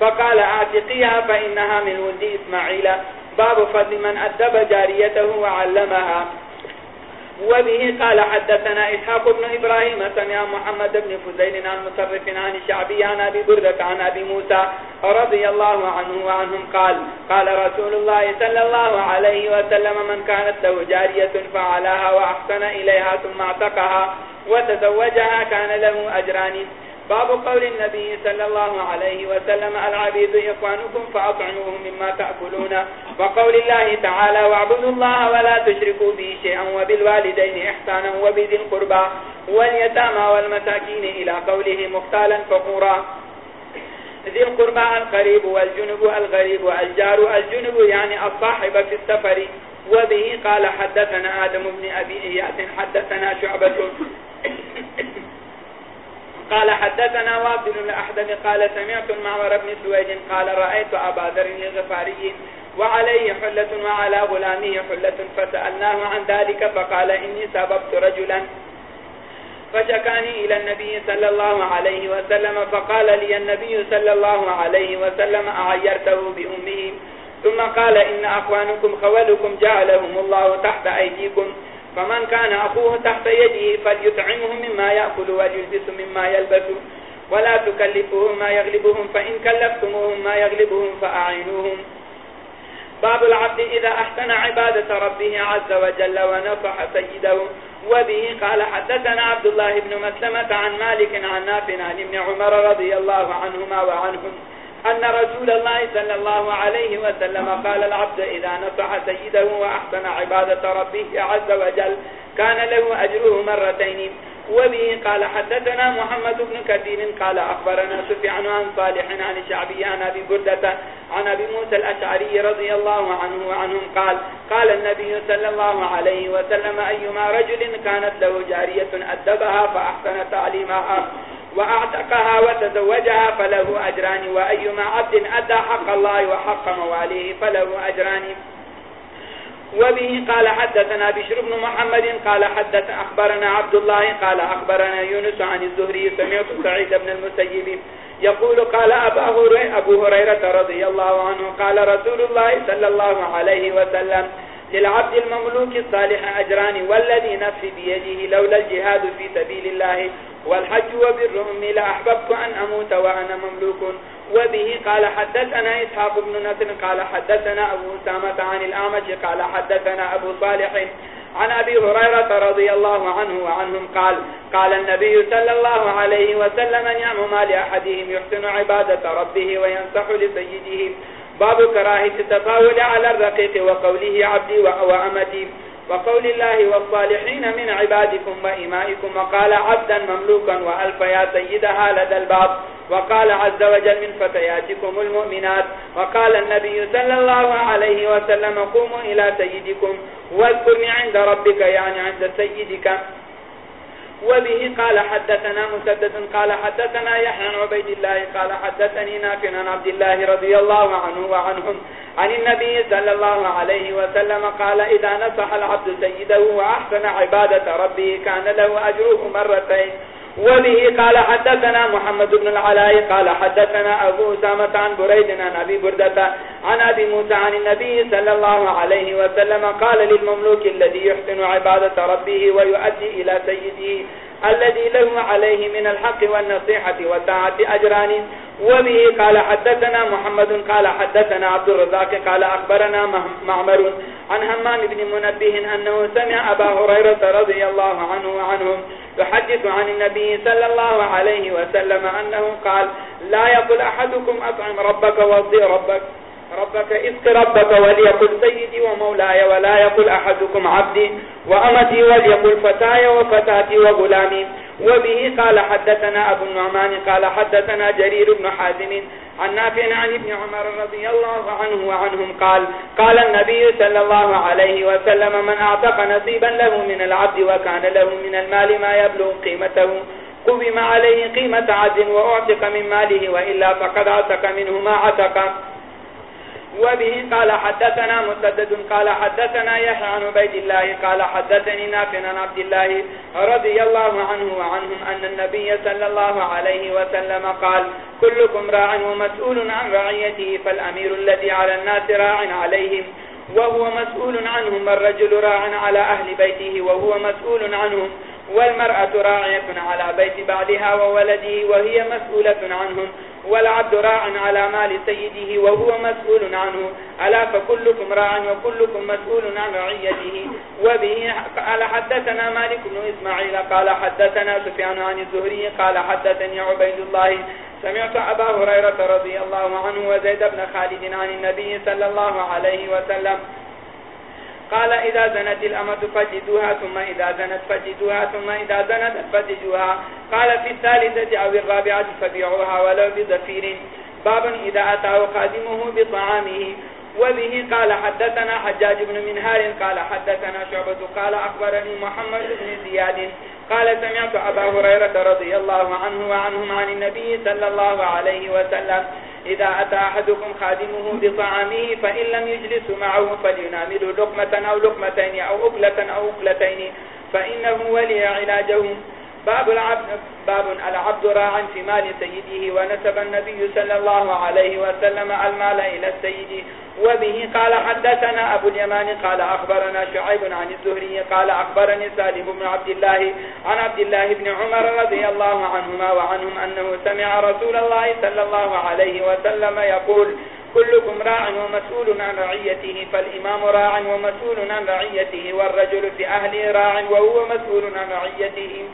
فقال اعتقيها فإنها من ولد إسماعيل. باب فضل من أدب جاريته وعلمها. وبه قال حدثنا إسحاق بن إبراهيم، سمع محمد بن فزين عن مصرف عن الشعبي عن أبي بردة عن أبي موسى رضي الله عنه وعنهم قال قال رسول الله صلى الله عليه وسلم من كانت له جارية فعلاها وأحسن إليها ثم اعتقها وتزوجها كان له أجران باب قول النبي صلى الله عليه وسلم، العبيد إخوانكم فأطعموهم مما تأكلون. وقول الله تعالى، واعبدوا الله ولا تشركوا به شيئا وبالوالدين إحسانا وبذي القربى واليتامى والمساكين إلى قوله مختالا فقورا ذي القربى القريب والجنب الغريب، الجار الجنب يعني الصاحب في السفر. وبه قال حدثنا آدم بن أبي إياس، حدثنا شعبة قال حدثنا وابد الأحدث قال سمعت المعور بن سويد قال رأيت أبا ذر الغفاري وعليه حلة وعلى غلامه حلة فسألناه عن ذلك فقال إني سببت رجلا فشكاني إلى النبي صلى الله عليه وسلم فقال لي النبي صلى الله عليه وسلم أعيرته بأمه ثم قال إن أخوانكم خولكم جعلهم الله تحت أيديكم فمن كان أخوه تحت يده فليطعمه مما يأكل ويلبس مما يلبس. ولا تكلفوهم ما يغلبهم، فإن كلفتموهم ما يغلبهم فأعينوهم. باب العبد إذا أحسن عبادة ربه عز وجل ونصح سيده. وبه قال حدثنا عبد الله بن مسلمة عن مالك عن نافع عن ابن عمر رضي الله عنهما وعنهم. أن رسول الله صلى الله عليه وسلم قال العبد إذا نصح سيده وأحسن عبادة ربه عز وجل كان له أجره مرتين. وبه قال حدثنا محمد بن كثير قال أخبرنا سفعن عن صالح عن الشعبي عن أبي بردة عن أبي موسى الأشعري رضي الله عنه وعنهم قال قال النبي صلى الله عليه وسلم أيما رجل كانت له جارية أدبها فأحسن تعليمها. وأعتقها وتزوجها فله أجران، وأيما عبد أدى حق الله وحق مواليه فله أجران. وبه قال حدثنا بشر بن محمد، قال حدث، أخبرنا عبد الله، قال أخبرنا يونس عن الزهري، سمعت سعيد بن المسيب يقول، قال أبو هريرة رضي الله عنه، قال رسول الله صلى الله عليه وسلم للعبد المملوك الصالح أجران والذي نفسي بيده لولا الجهاد في سبيل الله والحج وبر أمي لأحببت أن أموت وأنا مملوك. وبه قال حدثنا إسحاق بن نصر قال حدثنا أبو سامة عن الأعمش قال حدثنا أبو صالح عن أبي هريرة رضي الله عنه وعنهم قال قال النبي صلى الله عليه وسلم نعم ما لأحدهم يحسن عبادة ربه وينصح لسيده. باب كراهة التطاول على الرقيق وقوله عبدي وأمتي وقول الله والصالحين من عبادكم وإمائكم وقال عبدا مملوكا وألف يا سيدها لدى الباب وقال عز وجل من فتياتكم المؤمنات وقال النبي صلى الله عليه وسلم قوموا إلى سيدكم واذكرني یعنی عند ربك يعني عند سيدك وبه قال حدثنا مسدد قال حدثنا يحيى عن عبيد الله قال حدثني نافع عن عبد الله رضي الله عنه وعنهم عن النبي صلى الله عليه وسلم قال إذا نصح العبد سيده وأحسن عبادة ربه كان له أجره مرتين وبه قال حدثنا محمد بن العلاء، قال حدثنا أبو سامة عن بريدنا عن أبي بردة عن أبي موسى عن النبي صلى الله عليه وسلم قال للمملوك الذي يحسن عبادة ربه ويؤدي إلى سيده الذي له عليه من الحق والنصيحة والتاعة أجران. وبه قال حدثنا محمد، قال حدثنا عبد الرزاق، قال أخبرنا معمر عن همام بن منبه أنه سمع أبا هريرة رضي الله عنه وعنهم يحدث عن النبي صلى الله عليه وسلم أنه قال لا يقول أحدكم أطعم ربك وضي ربك. ربك اسق ربك وليقل سيدي ومولاي ولا يقول أحدكم عبدي وأمتي وليقل فتاي وفتاتي وغلامي وبه قال حدثنا أبو النعمان قال حدثنا جرير بن حازم عن نافع عن ابن عمر رضي الله عنه وعنهم قال قال النبي صلى الله عليه وسلم من أعتق نصيبا له من العبد وكان له من المال ما يبلغ قيمته، قوم عليه قيمة عد وأعتق من ماله وإلا فقد أعتق منه ما عتق وبه قال حدثنا مسدد قال حدثنا يحيى عن عبيد الله قال حدثني نافع عن عبد الله رضي الله عنه وعنهم أن النبي صلى الله عليه وسلم قال كلكم راع ومسؤول عن رعيته، فالأمير الذي على الناس راع عليهم، وهو مسؤول عنهم، الرجل راع على أهل بيته، وهو مسؤول عنهم. والمرأة راعية على بيت بعدها وولده، وهي مسؤولة عنهم، والعبد راع على مال سيده، وهو مسؤول عنه. ألا فكلكم راع وكلكم مسؤول عن رعيته. وبه قال حدثنا مالك بن إسماعيل قال حدثنا سفيان عن الزهري قال حدثني عبيد الله. سمعت أبا هريرة رضي الله عنه وزيد بن خالد عن النبي صلى الله عليه وسلم قال اذا زنت الامه فجدوها ثم اذا زنت فجدوها ثم اذا زنت فجدوها. قال في الثالثه او الرابعه فبيعوها ولو بضفير. باب اذا اتاه خادمه بطعامه وبه قال حدثنا حجاج بن منهار قال حدثنا شعبة قال أخبرني محمد بن زياد قال سمعت أبا هريرة رضي الله عنه وعنهم عن النبي صلى الله عليه وسلم إذا أتى أحدكم خادمه بطعامه فإن لم يجلس معه فلينامل لقمة أو لقمتين أو أكلة أو أكلتين فإنه ولي علاجه باب العبد باب العبد راع في مال سيده ونسب النبي صلى الله عليه وسلم المال إلى السيد. وبه قال حدثنا أبو اليمان قال أخبرنا شعيب عن الزهري قال أخبرني سالم بن عبد الله عن عبد الله بن عمر رضي الله عنهما وعنهم أنه سمع رسول الله صلى الله عليه وسلم يقول، كلكم راع ومسؤول عن رعيته، فالإمام راع ومسؤول عن رعيته، والرجل في أهله راع وهو مسؤول عن رعيته.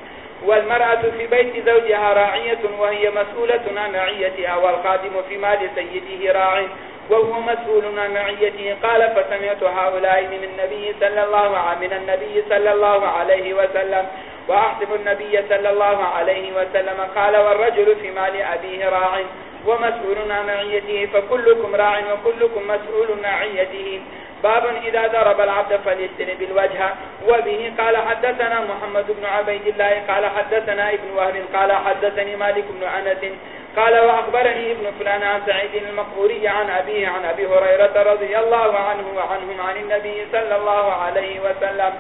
والمرأة في بيت زوجها راعية وهي مسؤولة عن رعيتها والخادم في مال سيده راع وهو مسؤول عن رعيته. قال فسمعت هؤلاء من النبي صلى الله عليه من النبي صلى الله عليه وسلم وأحسب النبي صلى الله عليه وسلم. قال والرجل في مال أبيه راع ومسؤول عن معيته، فكلكم راع وكلكم مسؤول عن معيته. باب إذا ضرب العبد فليستن بالوجه. وبه قال حدثنا محمد بن عبيد الله، قال حدثنا ابن وهب، قال حدثني مالك بن أنس، قال وأخبرني ابن فلان عن سعيد المقبوري عن أبيه، عن أبي هريرة رضي الله عنه وعنهم عن النبي صلى الله عليه وسلم.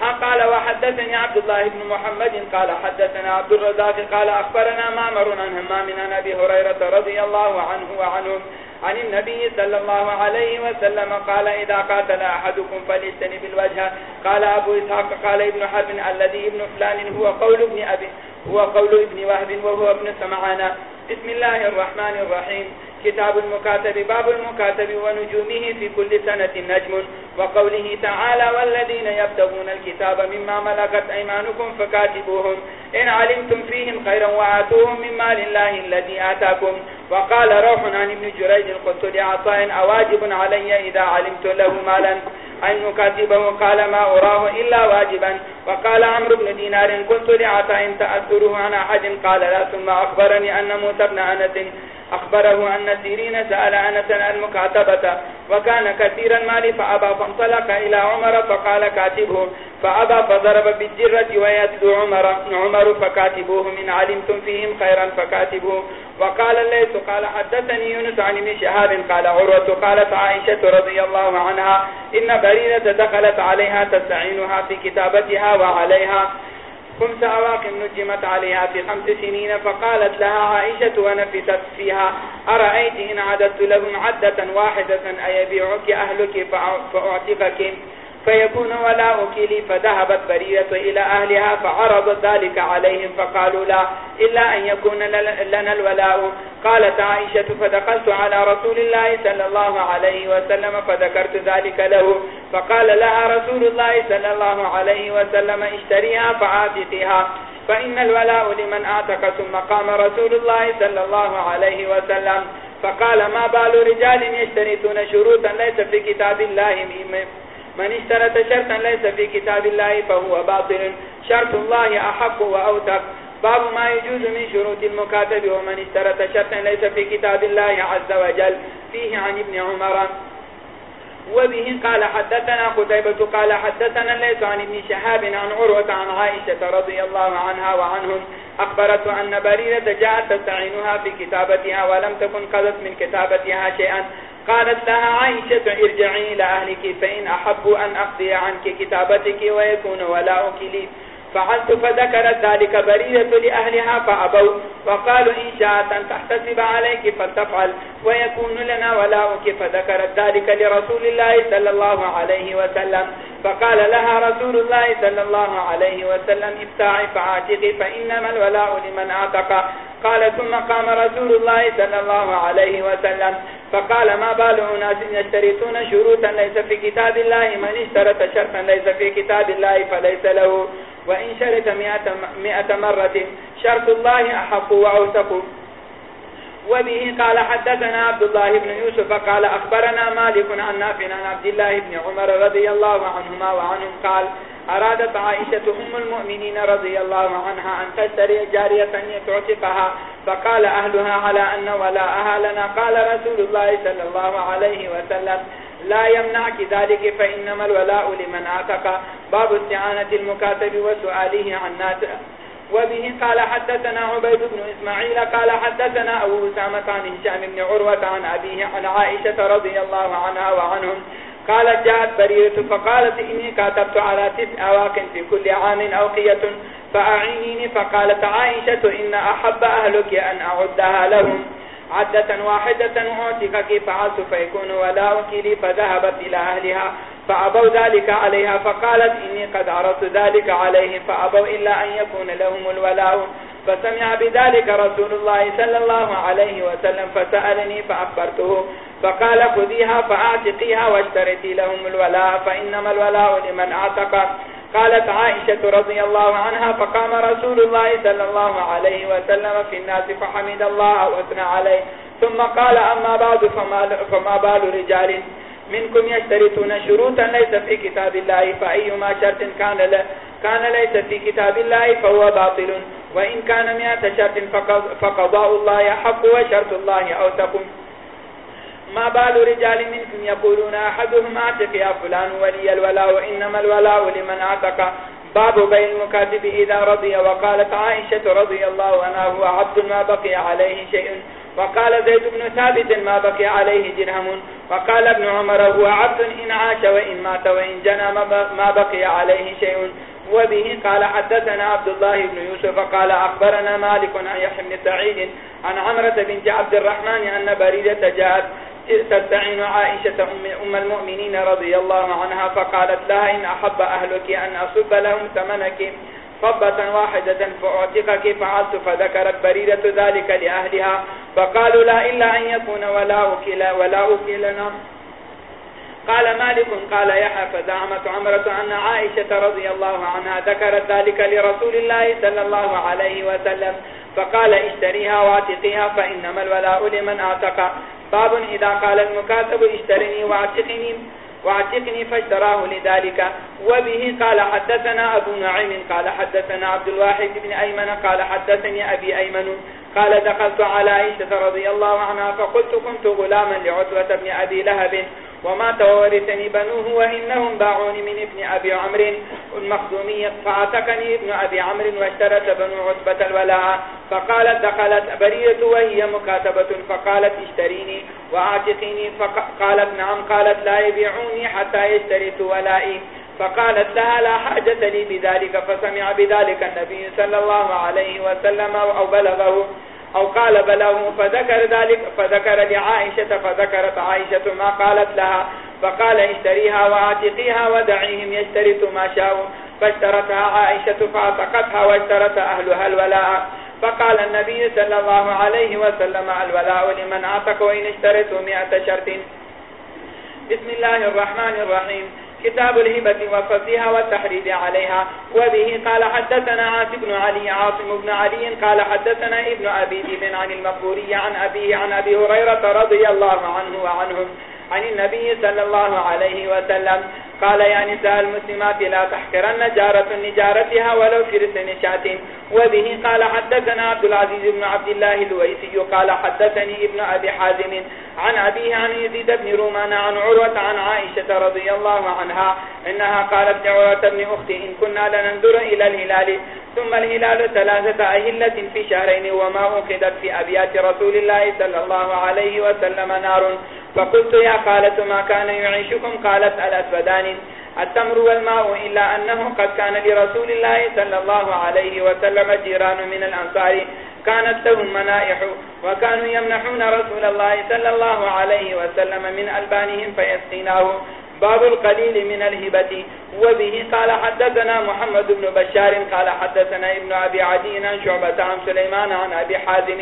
قال وحدثني عبد الله بن محمد قال حدثنا عبد الرزاق قال أخبرنا معمر عن همام عن أبي هريرة رضي الله عنه وعنهم عن النبي صلى الله عليه وسلم قال إذا قاتل أحدكم فليستني بالوجه قال أبو إسحاق قال ابن حرب الذي ابن فلان هو قول ابن أبي هو قول ابن وهب وهو ابن سمعانا بسم الله الرحمن الرحيم. كتاب المكاتب، باب المكاتب ونجومه في كل سنة نجم. وقوله تعالى والذين يبتغون الكتاب مما ملكت أيمانكم فكاتبوهم. إن علمتم فيهم خيرا وآتوهم مما لله الذي آتاكم. وقال روح عن ابن جريج قلت لعطاء أواجب علي إذا علمت له مالا. أن نكاتبه قال ما أراه إلا واجبا. وقال عمر بن دينار قلت لعطاء تأثره عن أحد قال لا. ثم أخبرني أن موسى بن أنس أخبره أن سيرين سأل أنسا المكاتبة وكان كثيرا مالي، فأبى، فانطلق إلى عمر، فقال كاتبه، فأبى، فضرب بالجرة ويتدو عمر عمر، فكاتبوه، من علمتم فيهم خيرا فكاتبوه. وقال الليس قال، حدثني يونس عن من شهاب، قال، عروة، قالت عائشة رضي الله عنها، إن بريدة دخلت عليها تستعينها في كتابتها وعليها خمس أواق نجمت عليها في خمس سنين، فقالت لها عائشة ونفست فيها. أرأيت إن عددت لهم عدة واحدة، أيبيعك أهلك فأعتقك فيكون ولاؤك لي فذهبت بريدة إلى أهلها فعرضت ذلك عليهم فقالوا لا، إلا أن يكون لنا الولاء. قالت عائشة، فدخلت على رسول الله صلى الله عليه وسلم فذكرت ذلك له. فقال لها رسول الله صلى الله عليه وسلم، اشتريها فعاتقها فإن الولاء لمن أعتق ثم قام رسول الله صلى الله عليه وسلم. فقال، ما بال رجال يشتريتون شروطا ليس في كتاب الله مهمة من اشترت شرطا ليس في كتاب الله فهو باطل. شرط الله أحق وأوتق باب ما يجوز من شروط المكاتب، ومن اشترت شرطا ليس في كتاب الله عز وجل. فيه عن ابن عمر وبه قال حدثنا قتيبة قال حدثنا ليس عن ابن شهاب عن عروة عن عائشة رضي الله عنها وعنهم أخبرت أن بريدة جاءت تستعينها في كتابتها ولم تكن قضت من كتابتها شيئا. قالت لها عائشة ارجعي إلى أهلك فإن أحب أن أقضي عنك كتابتك ويكون ولاؤك لي. فعلت فذكرت ذلك بريدة لأهلها فأبوا وقالوا إن شاءت أن تحتسب عليك فلتفعل ويكون لنا ولاؤك فذكرت ذلك لرسول الله صلى الله عليه وسلم فقال لها رسول الله صلى الله عليه وسلم ابتاعي فعاتقي فإنما الولاء لمن آتق قال ثم قام رسول الله صلى الله عليه وسلم فقال ما بال أناس يشترطون شروطا ليس في كتاب الله من اشترط شرطا ليس في كتاب الله فليس له. وإن شرط مئة, مئة مرة شرط الله أحق وأوثق. وبه قال حدثنا عبد الله بن يوسف قال أخبرنا مالك عن نافع عن عبد الله بن عمر رضي الله عنهما وعنهم قال أرادت عائشة أم المؤمنين رضي الله عنها أن تشتري جارية يتعتقها فقال أهلها على أن ولاءها لنا. قال رسول الله صلى الله عليه وسلم، لا يمنعك ذلك، فإنما الولاء لمن آتق باب استعانة المكاتب وسؤاله عن ناس وبه قال حدثنا عبيد بن إسماعيل، قال حدثنا أبو سامة عن هشام بن عروة عن أبيه عن عائشة رضي الله عنها وعنهم قالت جاءت بريرة فقالت إني كاتبت على تسع أواق في كل عام أوقية فأعينيني فقالت عائشة إن أحب أهلك أن أعدها لهم. عدة واحدة أعطيك كيف عصف فيكون ولاؤك لي فذهبت إلى أهلها فأبوا ذلك عليها فقالت إني قد عرضت ذلك عليهم فأبوا إلا أن يكون لهم الولاء. فسمع بذلك رسول الله صلى الله عليه وسلم فسألني فأخبرته فقال خذيها فأعتقيها واشترتي لهم الولاء فإنما الولاء لمن أعتق قالت عائشة رضي الله عنها فقام رسول الله صلى الله عليه وسلم في الناس فحمد الله وثنى عليه. ثم قال أما بعد فما, فما بال رجال منكم يشترطون شروطا ليس في كتاب الله فأيما شرط كان, ل... كان ليس في كتاب الله فهو باطل. وإن كان مئة شرط فقضاء الله حق وشرط الله أوثق. ما بال رجال منكم يقولون أحدهم أعتق يا فلان ولي الولاء وإنما الولاء لمن أعتق باب بين المكاتب إذا رضي وقالت عائشة رضي الله عنها هو عبد ما بقي عليه شيء. وقال زيد بن ثابت ما بقي عليه درهم. وقال ابن عمر هو عبد إن عاش وإن مات وإن جنى ما بقي عليه شيء. وبه قال حدثنا عبد الله بن يوسف قال أخبرنا مالك عن يحيى بن سعيد عن عمرة بنت عبد الرحمن أن بريدة جاءت تستعين عائشة أم المؤمنين رضي الله عنها فقالت لها إن أحب أهلك أن أصب لهم ثمنك صبة واحدة فأعتقك فعلت فذكرت بريدة ذلك لأهلها فقالوا لا إلا أن يكون ولا أكل ولا أكلنا قال مالك، قال يحى فزعمت عمرة أن عائشة رضي الله عنها ذكرت ذلك لرسول الله صلى الله عليه وسلم، فقال اشتريها واتقيها فإنما الولاء لمن أعتق. باب إذا قال المكاتب اشترني واتقني وعتقني فاشتراه لذلك. وبه قال حدثنا أبو نعيم، قال حدثنا عبد الواحد بن أيمن، قال حدثني أبي أيمن قال دخلت على عيشة رضي الله عنها فقلت كنت غلاما لعتبة بن أبي لهب، وما تورثني بنوه وإنهم باعوني من ابن أبي عمر المخزومي فعتقني ابن أبي عمر واشترت بنو عتبة الولاء، فقالت دخلت برية وهي مكاتبة، فقالت اشتريني وعاتقيني فقالت نعم، قالت لا يبيعوني حتى يشتريت ولائي فقالت لها لا حاجة لي بذلك، فسمع بذلك النبي صلى الله عليه وسلم أو بلغه أو قال بله فذكر ذلك، فذكر لعائشة، فذكرت عائشة ما قالت لها، فقال اشتريها وعاتقيها ودعيهم يشترط ما شاءوا، فاشترتها عائشة فعتقتها واشترت أهلها الولاء. فقال النبي صلى الله عليه وسلم، الولاء لمن عتق وإن اشترتوا مئة شرط. بسم الله الرحمن الرحيم. كتاب الهبة وفضها والتحريد عليها. وبه قال حدثنا عاصم بن علي، عاصم بن علي قال حدثنا ابن أبي ذيب عن المقبوري عن أبيه عن أبي هريرة رضي الله عنه وعنهم. عن النبي صلى الله عليه وسلم، قال يا نساء المسلمات، لا تحكرن جارة نجارتها ولو في رسن شات وبه قال حدثنا عبد العزيز بن عبد الله الويسي، قال حدثني ابن أبي حازم عن أبيه عن يزيد بن رومان عن عروة عن عائشة رضي الله عنها، إنها قالت لعروة بن أختي إن كنا لننظر إلى الهلال، ثم الهلال ثلاثة أهلة في شهرين، وما أخذت في أبيات رسول الله صلى الله عليه وسلم نار. فقلت يا قالت ما كان يعيشكم؟ قالت الأسفدان التمر والماء إلا أنه قد كان لرسول الله صلى الله عليه وسلم جيران من الأنصار كانت لهم منائح وكانوا يمنحون رسول الله صلى الله عليه وسلم من ألبانهم فيسقيناه. باب القليل من الهبة. وبه قال حدثنا محمد بن بشار قال حدثنا ابن أبي عدي عن شعبة عن سليمان عن أبي حازم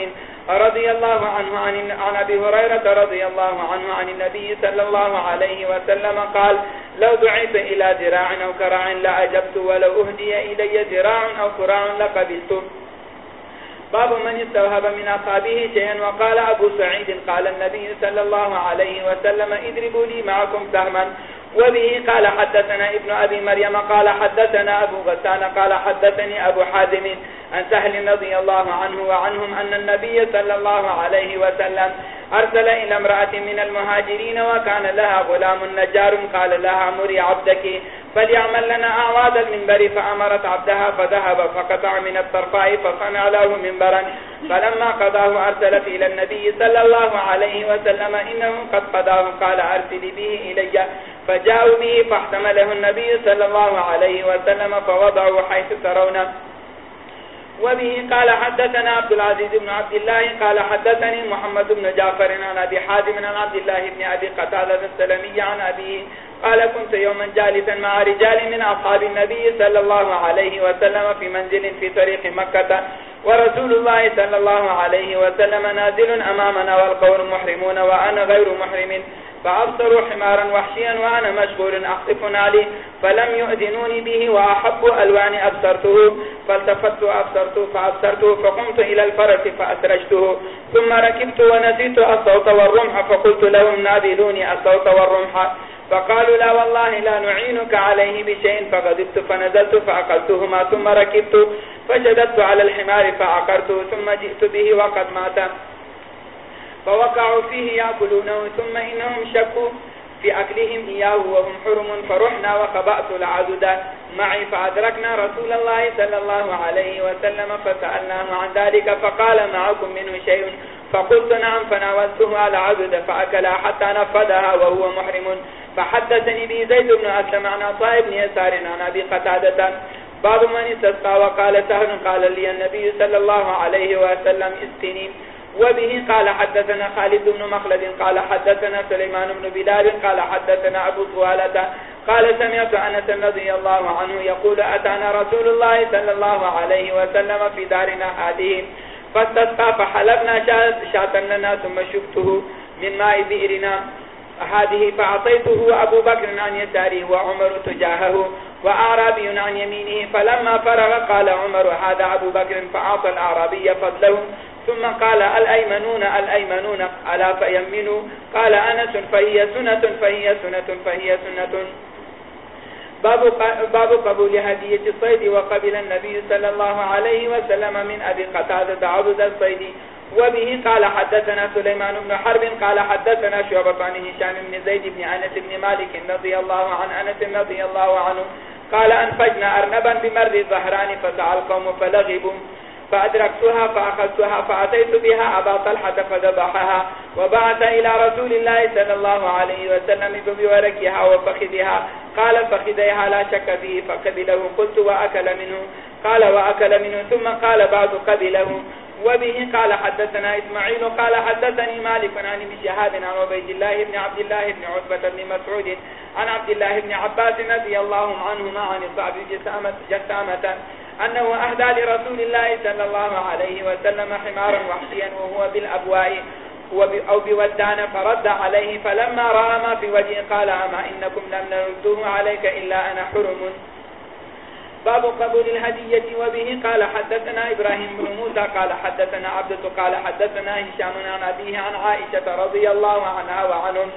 رضي الله عنه عن, عن أبي هريرة رضي الله عنه عن النبي صلى الله عليه وسلم قال لو دعيت إلى ذراع أو كراع لأجبت ولو أهدي إلي ذراع أو كراع لقبلت. باب من استوهب من أصحابه شيئا وقال أبو سعيد قال النبي صلى الله عليه وسلم اذربوا لي معكم سهما. وبه قال حدثنا ابن أبي مريم قال حدثنا أبو غسان قال حدثني أبو حازم عن سهل رضي الله عنه وعنهم أن النبي صلى الله عليه وسلم أرسل إلى امرأة من المهاجرين وكان لها غلام نجار قال لها مري عبدك فليعمل لنا أعواد المنبر فأمرت عبدها فذهب فقطع من الطرفاء فصنع له منبرا فلما قضاه أرسلت إلى النبي صلى الله عليه وسلم إنه قد قضاه قال أرسل به إلي فجاءوا به فاحتمله النبي صلى الله عليه وسلم فوضعوا حيث ترونه وبه قال حدثنا عبد العزيز بن عبد الله قال حدثني محمد بن جعفر عن أبي حازم عن عبد الله بن أبي قتالة السلمي عن أبيه قال كنت يوما جالسا مع رجال من أصحاب النبي صلى الله عليه وسلم في منزل في طريق مكة، ورسول الله صلى الله عليه وسلم نازل أمامنا والقول محرمون وأنا غير محرم فأبصروا حمارا وحشيا وأنا مشغول أحطف عليه فلم يؤذنوني به وأحب ألوان أبصرته، فالتفت أبصرته فأبصرته فقمت إلى الفرس فأسرجته، ثم ركبت ونسيت الصوت والرمح، فقلت لهم نابلوني الصوت والرمح. فقالوا لا والله لا نعينك عليه بشيء فغضبت فنزلت فأقلتهما ثم ركبت، فجددت على الحمار فعقرته ثم جئت به وقد مات. فوقعوا فيه يأكلونه ثم إنهم شكوا. في أكلهم إياه وهم حرم فرحنا وخبأت العدد معي فأدركنا رسول الله صلى الله عليه وسلم فسألناه عن ذلك فقال معكم منه شيء؟ فقلت نعم، فناولته على عدد فأكلا حتى نفدها وهو محرم. فحدثني بي زيد بن أسلم عن عطاء بن يسار عن أبي قتادة. باب من استسقى وقال سهل، قال لي النبي صلى الله عليه وسلم استنين وبه قال حدثنا خالد بن مخلد، قال حدثنا سليمان بن بلال، قال حدثنا أبو طوالة قال سمعت أنس رضي الله عنه يقول أتانا رسول الله صلى الله عليه وسلم في دارنا هذه، فاستسقى، فحلبنا شاة لنا ثم شفته من ماء بئرنا هذه فعطيته أبو بكر عن يساره وعمر تجاهه وأعرابي عن يمينه، فلما فرغ قال عمر هذا أبو بكر فعطى الأعرابي فضله ثم قال الأيمنون الأيمنون، ألا فيمنوا؟ قال أنس، فهي سنة فهي سنة فهي سنة. باب قبول هدية الصيد وقبل النبي صلى الله عليه وسلم من أبي قتادة عبد الصيد. وبه قال حدثنا سليمان بن حرب، قال حدثنا شعبة عن هشام بن زيد بن أنس بن مالك رضي الله عن أنس رضي الله عنه. قال أنفجنا أرنبا بمر الظهران فسعى القوم فلغبوا. فأدركتها فأخذتها فأتيت بها أبا طلحة فذبحها وبعث إلى رسول الله صلى الله عليه وسلم بوركها وفخذها. قال فخذيها لا شك فيه فقبله قلت وأكل منه. قال وأكل منه. ثم قال بعض قبله. وبه قال حدثنا إسماعيل. قال حدثني مالك عن ابن شهاد عن عبيد الله بن عبد الله بن عتبة بن مسعود عن عبد الله بن عباس رضي الله عنهما عن الصعب جسامة, جسامة. أنه أهدى لرسول الله صلى الله عليه وسلم حمارا وحشيا وهو بالأبواء أو بودان فرد عليه، فلما رأى ما في وجهه قال أما إنكم لم نرده عليك إلا أنا حرم. باب قبول الهدية وبه. قال حدثنا إبراهيم بن موسى، قال حدثنا عبدت قال حدثنا هشام عن أبيه، عن عائشة رضي الله عنها وعنهم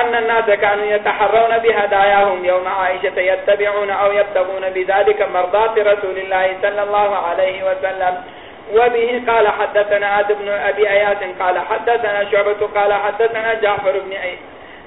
أن الناس كانوا يتحرون بهداياهم يوم عائشة يتبعون أو يبتغون بذلك مرضات رسول الله صلى الله عليه وسلم. وبه قال حدثنا عاد بن أبي أياس قال حدثنا شعبة قال حدثنا جعفر بن أي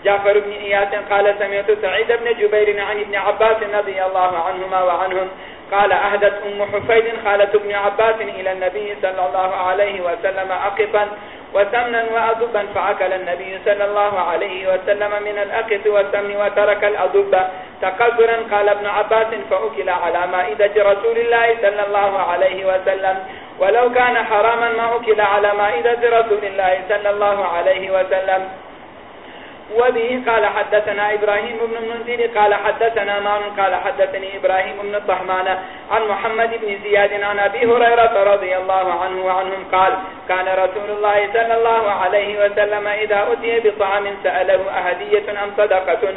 جعفر بن إياس قال سمعت سعيد بن جبير عن ابن عباس رضي الله عنهما وعنهم قال أهدت أم حفيد خالة ابن عباس إلى النبي صلى الله عليه وسلم أقفا وسمنا وأضبا فأكل النبي صلى الله عليه وسلم من الأقف والسمن وترك الأضب تقذرا قال ابن عباس فأكل على مائدة رسول الله صلى الله عليه وسلم. ولو كان حراما ما أكل على مائدة رسول الله صلى الله عليه وسلم. وبه قال حدثنا إبراهيم بن المنزل قال حدثنا مان قال حدثني إبراهيم بن الطحمان عن محمد بن زياد عن أبي هريرة رضي الله عنه وعنهم قال كان رسول الله صلى الله عليه وسلم إذا أتي بطعام سأله أهدية أم صدقة؟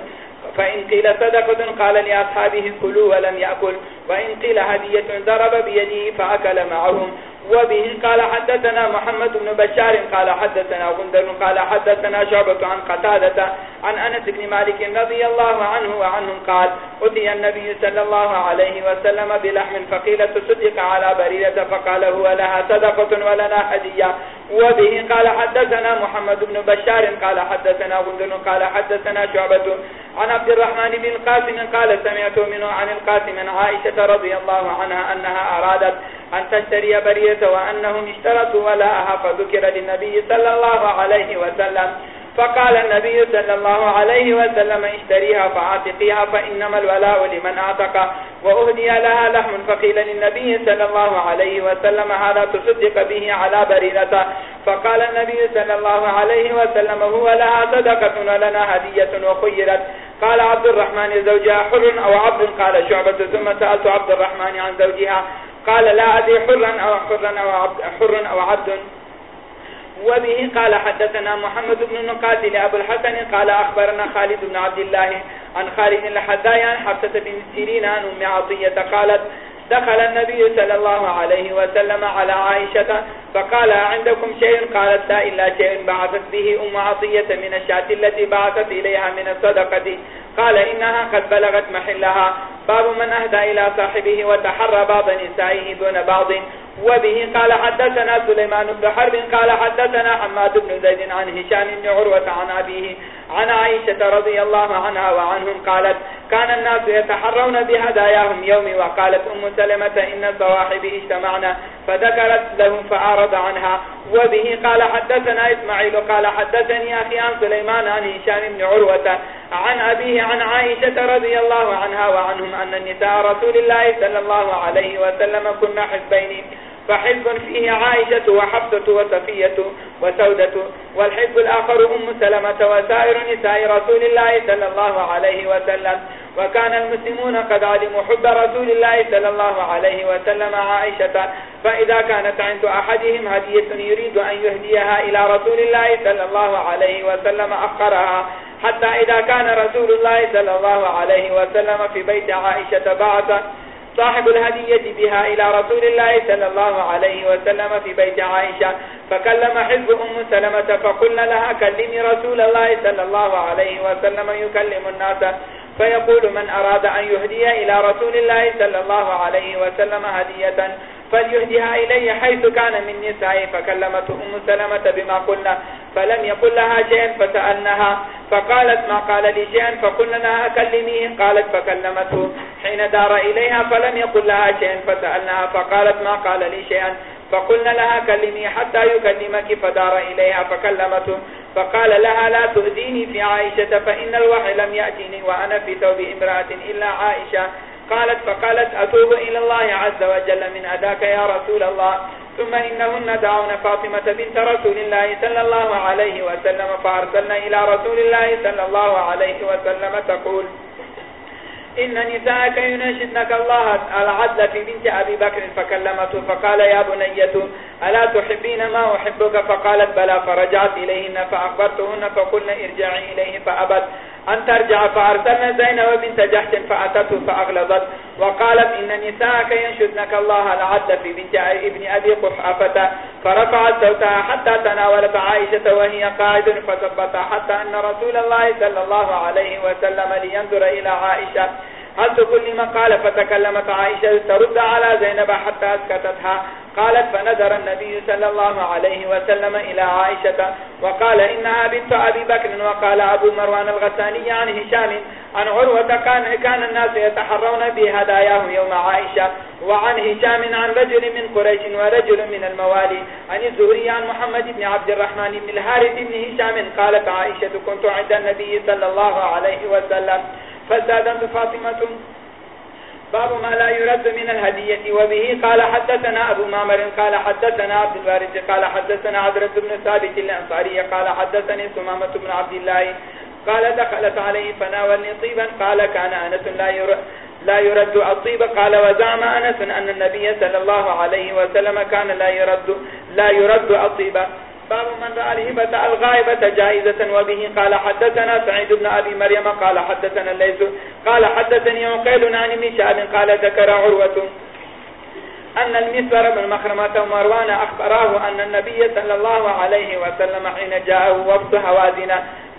فإن قيل صدقة قال لأصحابه كلوا ولم يأكل. وإن قيل هدية ضرب بيده فأكل معهم. وبه قال حدثنا محمد بن بشار قال حدثنا غندر قال حدثنا شعبة عن قتادة عن أنس بن مالك رضي الله عنه وعنهم قال، أتي النبي صلى الله عليه وسلم بلحم فقيل تصدق على بريدة فقال هو لها صدقة ولنا هدية. وبه قال حدثنا محمد بن بشار قال حدثنا غندن قال حدثنا شعبة عن عبد الرحمن بن القاسم قال سمعت منه عن القاسم عائشة رضي الله عنها أنها أرادت أن تشتري برية وأنهم اشترطوا ولاءها فذكر للنبي صلى الله عليه وسلم. فقال النبي صلى الله عليه وسلم اشتريها فعاتقيها فإنما الولاء لمن أعتق وأهدي لها لحم. فقيل للنبي صلى الله عليه وسلم، هذا تصدق به على بريرة فقال النبي صلى الله عليه وسلم، هو لها صدقة ولنا هدية وخيرت. قال عبد الرحمن زوجها حر أو عبد؟ قال شعبة. ثم سألت عبد الرحمن عن زوجها. قال لا أدري حرا أو حرا أو عبد, حر أو عبد. وبه قال حدثنا محمد بن نقاتل أبو الحسن قال أخبرنا خالد بن عبد الله عن خالد الحدايا عن حفظة بن سيرين عن أم عطية قالت دخل النبي صلى الله عليه وسلم على عائشة فقال عندكم شيء؟ قالت لا إلا شيء بعثت به أم عطية من الشاة التي بعثت إليها من الصدقة. قال إنها قد بلغت محلها. باب من أهدى إلى صاحبه وتحرى بعض نسائه دون بعض. وبه قال حدثنا سليمان بن حرب، قال حدثنا حماد بن زيد عن هشام بن عروة عن أبيه، عن عائشة رضي الله عنها وعنهم قالت كان الناس يتحرون بهداياهم يوم وقالت أم سلمة إن صواحبه اجتمعنا فذكرت لهم فأعرض عنها. وبه قال حدثنا إسماعيل، قال حدثني أخي عن سليمان عن هشام بن عروة، عن أبيه عن عائشة رضي الله عنها وعنهم أن النساء رسول الله صلى الله عليه وسلم كنا حزبين فحزب فيه عائشة وحفظة وصفية وسودة والحزب الآخر أم سلمة وسائر نساء رسول الله صلى الله عليه وسلم. وكان المسلمون قد علموا حب رسول الله صلى الله عليه وسلم عائشة، فإذا كانت عند أحدهم هدية يريد أن يهديها إلى رسول الله صلى الله عليه وسلم أخرها. حتى إذا كان رسول الله صلى الله عليه وسلم في بيت عائشة بعث صاحب الهدية بها إلى رسول الله صلى الله عليه وسلم في بيت عائشة، فكلم حزب أم سلمة فقلنا لها كلمي رسول الله صلى الله عليه وسلم يكلم الناس. فيقول من أراد أن يهدي إلى رسول الله صلى الله عليه وسلم هدية. فليهدها إلي حيث كان من نسائي فكلمت أم سلمة بما قلنا فلم يقل لها شيئا فسألناها فقالت ما قال لي شيئا فقلنا لها كلميه قالت فكلمته حين دار إليها فلم يقل لها شيئا فسألناها فقالت ما قال لي شيئا فقلنا لها كلمي حتى يكلمك فدار إليها فكلمته فقال لها لا تؤذيني في عائشة فإن الوحي لم يأتيني وأنا في توب إمرأة إلا عائشة قالت فقالت، أتوب إلى الله عز وجل من أداك يا رسول الله. ثم إنهن دعون فاطمة بنت رسول الله صلى الله عليه وسلم فأرسلنا إلى رسول الله صلى الله عليه وسلم تقول، إن نساءك ينشدنك الله العدل في بنت أبي بكر فكلمته، فقال، يا بنية، ألا تحبين ما أحبك؟ فقالت بلا فرجعت إليهن، فأخبرتهن فقلنا ارجعي إليه، فأبت. أن ترجع فأرسلنا زينب بنت جحش فأتته فأغلظت وقالت إن نساءك ينشدنك الله العد في بنت ابن أبي قحافة. فرفعت صوتها حتى تناولت عائشة وهي قاعد فثبت حتى أن رسول الله صلى الله عليه وسلم لينظر إلى عائشة. هل تكل ما قال فتكلمت عائشة ترد على زينب حتى أسكتتها. قالت فنظر النبي صلى الله عليه وسلم إلى عائشة وقال إنها بنت أبي بكر وقال أبو مروان الغساني عن هشام عن عروة كان, كان الناس يتحرون بهداياه يوم عائشة وعن هشام عن رجل من قريش ورجل من الموالي عن الزهري عن محمد بن عبد الرحمن بن الحارث بن هشام قالت عائشة كنت عند النبي صلى الله عليه وسلم. فزادت فاطمة باب ما لا يرد من الهدية. وبه قال حدثنا أبو مامر، قال حدثنا عبد الوارث، قال حدثنا عدرة بن ثابت الأنصاري، قال حدثني سمامة بن عبد الله، قال دخلت عليه فناولني طيبا، قال كان أنس لا يرد لا يرد الطيب، قال وزعم أنس أن النبي صلى الله عليه وسلم كان لا يرد لا يرد الطيب. باب من رأى الهبة الغائبة جائزة وبه قال حدثنا سعيد بن أبي مريم قال حدثنا الليس قال حدثني عقيل عن ابن شعب قال ذكر عروة أن المسور بن مخرمة ومروان أخبراه أن النبي صلى الله عليه وسلم حين جاءه وفد هوازن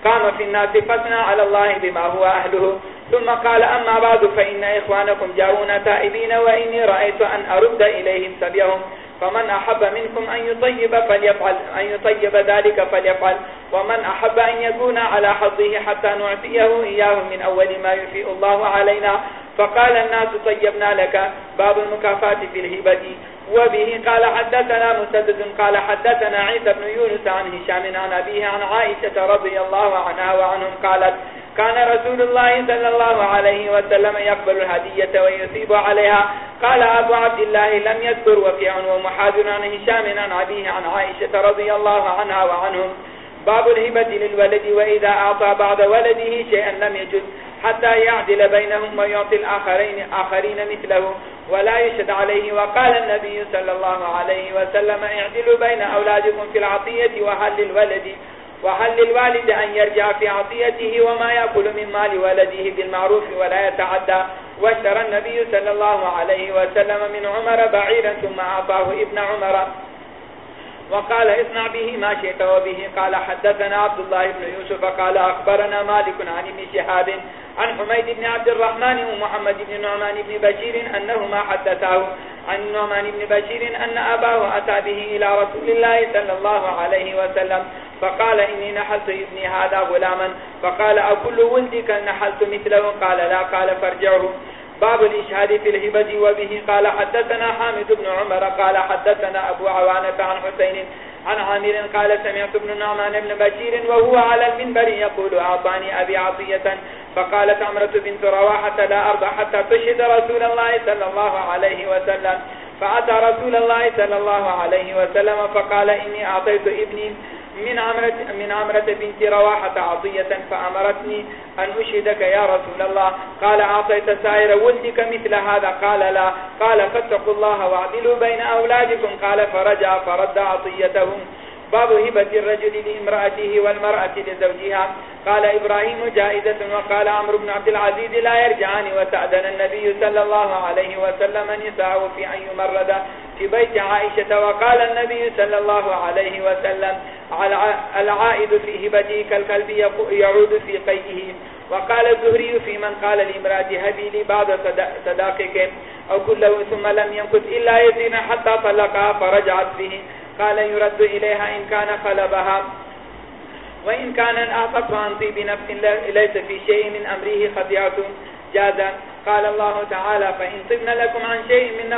قام في الناس فثنى على الله بما هو أهله. ثم قال أما بعد فإن إخوانكم جاءون تائبين وإني رأيت أن أرد إليهم سبيهم. فمن أحب منكم أن يطيب, فليفعل أن يطيب ذلك فليفعل. ومن أحب أن يكون على حظه حتى نعطيه إياه من أول ما يفيء الله علينا. فقال الناس طيبنا لك. باب المكافات في الهبة. وبه قال حدثنا مسدد قال حدثنا عيسى بن يونس عن هشام عن أبيه عن عائشة رضي الله عنها وعنهم قالت كان رسول الله صلى الله عليه وسلم يقبل الهدية ويصيب عليها. قال أبو عبد الله لم يذكر وفيع ومحاذر عن هشام عن أبيه عن عائشة رضي الله عنها وعنهم. باب الهبة للولد وإذا أعطى بعد ولده شيئا لم يجد حتى يعدل بينهم ويعطي الآخرين آخرين مثله ولا يشد عليه. وقال النبي صلى الله عليه وسلم اعدلوا بين أولادكم في العطية وهل للولد وهل للوالد أن يرجع في عطيته وما يأكل من مال ولده بالمعروف ولا يتعدى؟ واشترى النبي صلى الله عليه وسلم من عمر بعيرا ثم أعطاه ابن عمر. وقال اصنع به ما شئت وبه. قال حدثنا عبد الله بن يوسف. قال أخبرنا مالك عن ابن شهاب عن حميد بن عبد الرحمن ومحمد بن نعمان بن بشير أنهما حدثاه. عن نعمان بن بشير أن أباه أتى به إلى رسول الله صلى الله عليه وسلم، فقال إني نحلت ابني هذا غلاما، فقال أكل ولدك نحلت مثله؟ قال لا، قال فارجعه. باب الإشهاد في الهبة وبه، قال حدثنا حامد بن عمر، قال حدثنا أبو عوانة عن حسين عن عامر قال سمعت ابن نعمان بن بشير وهو على المنبر يقول أعطاني أبي عطية فقالت عمرة بنت رواحة لا أرضى حتى تشهد رسول الله صلى الله عليه وسلم. فأتى رسول الله صلى الله عليه وسلم فقال إني أعطيت ابني من عمرة, من عمرة بنت رواحة عطية فأمرتني أن أشهدك يا رسول الله. قال أعطيت سائر ولدك مثل هذا؟ قال لا. قال فاتقوا الله واعدلوا بين أولادكم. قال فرجع فرد عطيتهم. باب هبة الرجل لإمرأته والمرأة لزوجها. قال إبراهيم جائزة وقال عمرو بن عبد العزيز لا يرجعان وتأذن النبي صلى الله عليه وسلم نساء في أن يمرد في بيت عائشة. وقال النبي صلى الله عليه وسلم العائد في هبته كالكلب يعود في قيئه. وقال الزهري في من قال لإمرأة هبي لي بعض صداقك. أو كله ثم لم ينكت إلا يزين حتى طلقها فرجعت به. قال يرد إليها إن كان خلبها. وإن كان أعطت عن طيب نفس ليس في شيء من أمره خطيعة جازا. قال الله تعالى، فإن طبن لكم عن شيء من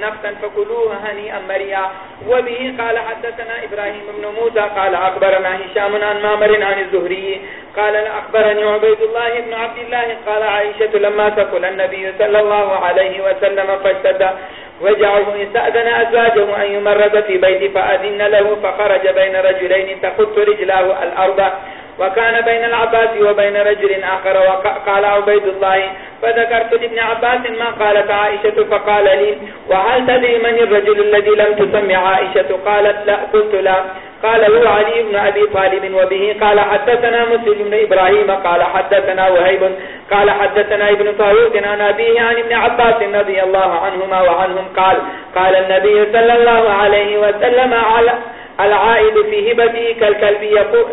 نفسا فكلوه هنيئا مريا وبه قال حدثنا إبراهيم بن موسى، قال أخبرنا هشام عن مامر عن الزهري. قال، أخبرني عبيد الله بن عبد الله. قال، عائشة لما تقول النبي صلى الله عليه وسلم فاشتد. وجعله استأذن أزواجه أن يمرض في بيت فأذن له فخرج بين رجلين تخط رجلاه الأرض وكان بين العباس وبين رجل آخر وقال عبيد الله، فذكرت لابن عباس ما قالت عائشة، فقال لي، وهل تدري من الرجل الذي لم تسمع عائشة؟ قالت، لا، قلت لا. قال، هو علي بن أبي طالب وبه. قال، حدثنا مسلم بن إبراهيم. قال، حدثنا وهيب. قال، حدثنا ابن طاروق عن أبيه عن ابن عباس رضي الله عنهما وعنهم. قال قال النبي صلى الله عليه وسلم على، العائد في هبته كالكلب يقول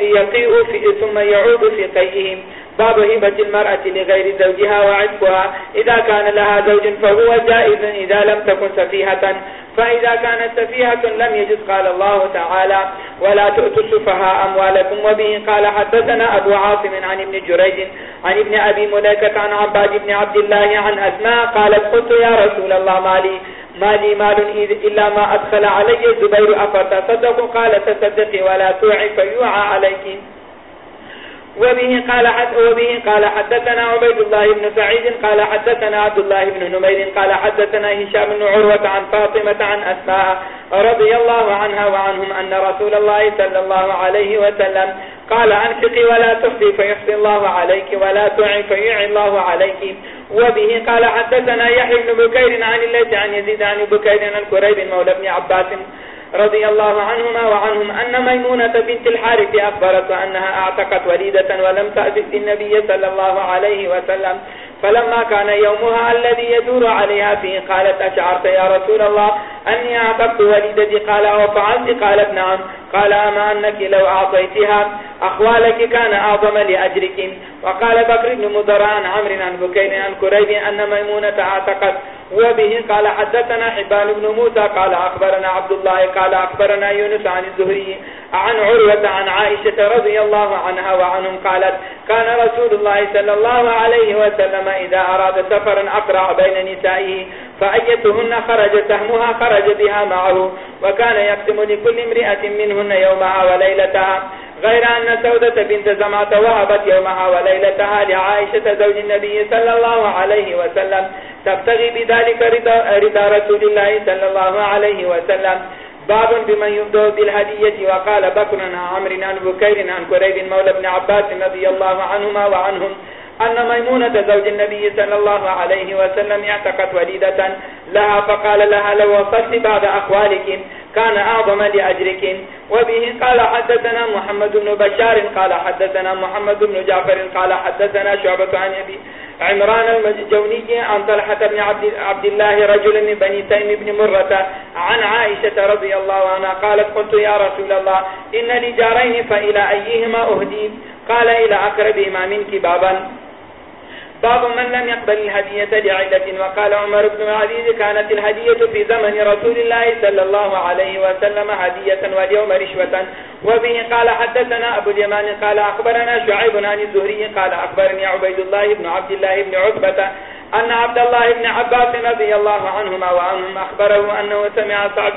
يقيء ثم يعود في قيئهم باب هبة المرأة لغير زوجها وعدكها إذا كان لها زوج فهو جائز إذا لم تكن سفيهة فإذا كانت سفيهة لم يجد قال الله تعالى ولا تؤتوا السفهاء أموالكم وبه. قال حدثنا أبو عاصم عن ابن جريج عن ابن أبي مليكة عن عباد بن عبد الله عن أسماء قالت قلت يا رسول الله مالي ما لي مال إلا ما أدخل علي الزبير أفتصدق؟ قال تصدقي ولا توعي فيوعى عليك. وبه قال حد، وبه قال حدثنا عبيد الله بن سعيد، قال حدثنا عبد الله بن نمير، قال حدثنا هشام بن عروة عن فاطمة عن أسماء رضي الله عنها وعنهم أن رسول الله صلى الله عليه وسلم قال أنفقي ولا تخفي فيحصي الله عليك ولا تعي فيعي الله عليك. وبه قال حدثنا يحيى بن بكير عن الليث عن يزيد عن بكير عن الكريب مولى بن عباس رضي الله عنهما وعنهم أن ميمونة بنت الحارث أخبرت أنها أعتقت وليدة ولم تأذف النبي صلى الله عليه وسلم. فلما كان يومها الذي يدور عليها فيه قالت أشعرت يا رسول الله أني أعتقت وليدتي قال وفعلت قالت نعم. قال أما أنك لو أعطيتها أخوالك كان أعظم لأجرك. وقال بكر بن مدران عمر عن بكين عن كريب أن ميمونة أعتقت. وبه قال حدثنا حبان بن موسى قال أخبرنا عبد الله قال أخبرنا يونس عن الزهري عن عروة عن عائشة رضي الله عنها وعنهم قالت كان رسول الله صلى الله عليه وسلم إذا أراد سفرا أقرع بين نسائه، فأيتهن خرج سهمها خرج بها معه، وكان يقسم لكل امرئة منهن يومها وليلتها. غير أن سودة بنت زمعة وهبت يومها وليلتها لعائشة زوج النبي صلى الله عليه وسلم. تبتغي بذلك رضا رسول الله صلى الله عليه وسلم. باب بمن يبدو بالهدية، وقال بكر عن عمر عن بكير عن كريب مولى بن عباس رضي الله عنهما وعنهم أن ميمونة زوج النبي صلى الله عليه وسلم اعتقت وليدة لها فقال لها لو وصلت بعد أخوالك كان أعظم لأجرك. وبه قال حدثنا محمد بن بشار، قال حدثنا محمد بن جعفر، قال حدثنا شعبة عن أبي عمران المجوني عن طلحة بن عبد الله رجل من بني تيم بن مرة عن عائشة رضي الله عنها قالت قلت يا رسول الله، إن لجارين فإلى أيهما أهدي؟ قال إلى أقربهما منك بابا. باب من لم يقبل الهدية لعلة وقال عمر بن عزيز كانت الهدية في زمن رسول الله صلى الله عليه وسلم هدية واليوم رشوة. وبه قال حدثنا أبو اليمان قال أخبرنا شعيب عن الزهري قال أخبرني عبيد الله بن عبد الله بن عقبة أن عبد الله بن عباس رضي الله عنهما وعنهم أخبره أنه سمع صعب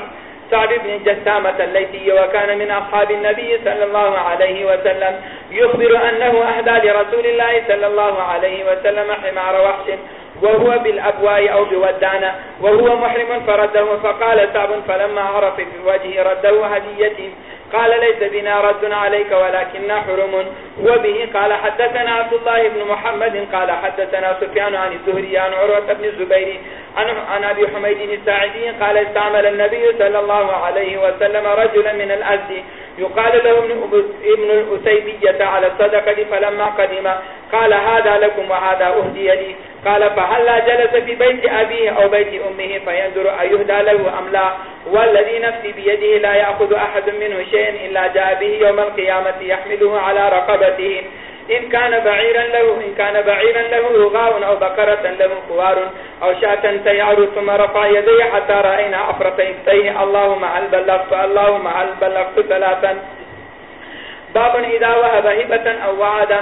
سعد بن جسامة الليثي وكان من أصحاب النبي صلى الله عليه وسلم. يخبر أنه أهدى لرسول الله صلى الله عليه وسلم حمار وحش، وهو بالأبواء أو بودانا وهو محرم فرده، فقال سعب فلما عرف في وجهه رده هديته قال، ليس بنا رد عليك، ولكننا حرم. وبه قال، حدثنا عبد الله بن محمد، قال، حدثنا سفيان عن الزهري، عن عروة بن الزبير عن أبي حميد الساعدي قال استعمل النبي صلى الله عليه وسلم رجلا من الأزد يقال له ابن الأسيبية على الصدقة، فلما قدم قال هذا لكم وهذا أهدي لي. قال فهل جلس في بيت أبيه أو بيت أمه؟ فينظر أيهدى له أم لا. والذي نفسي بيده لا يأخذ أحد منه شيء إلا جاء به يوم القيامة يحمله على رقبته. إن كان بعيرا له، إن كان بعيرا له رغاء أو بكرة له خوار أو شاة تيعر ثم رفع يديه حتى رأينا أفرط إفتيه اللهم هل بلغت، اللهم هل بلغت ثلاثا. باب إذا وهب هبة أو وعدا.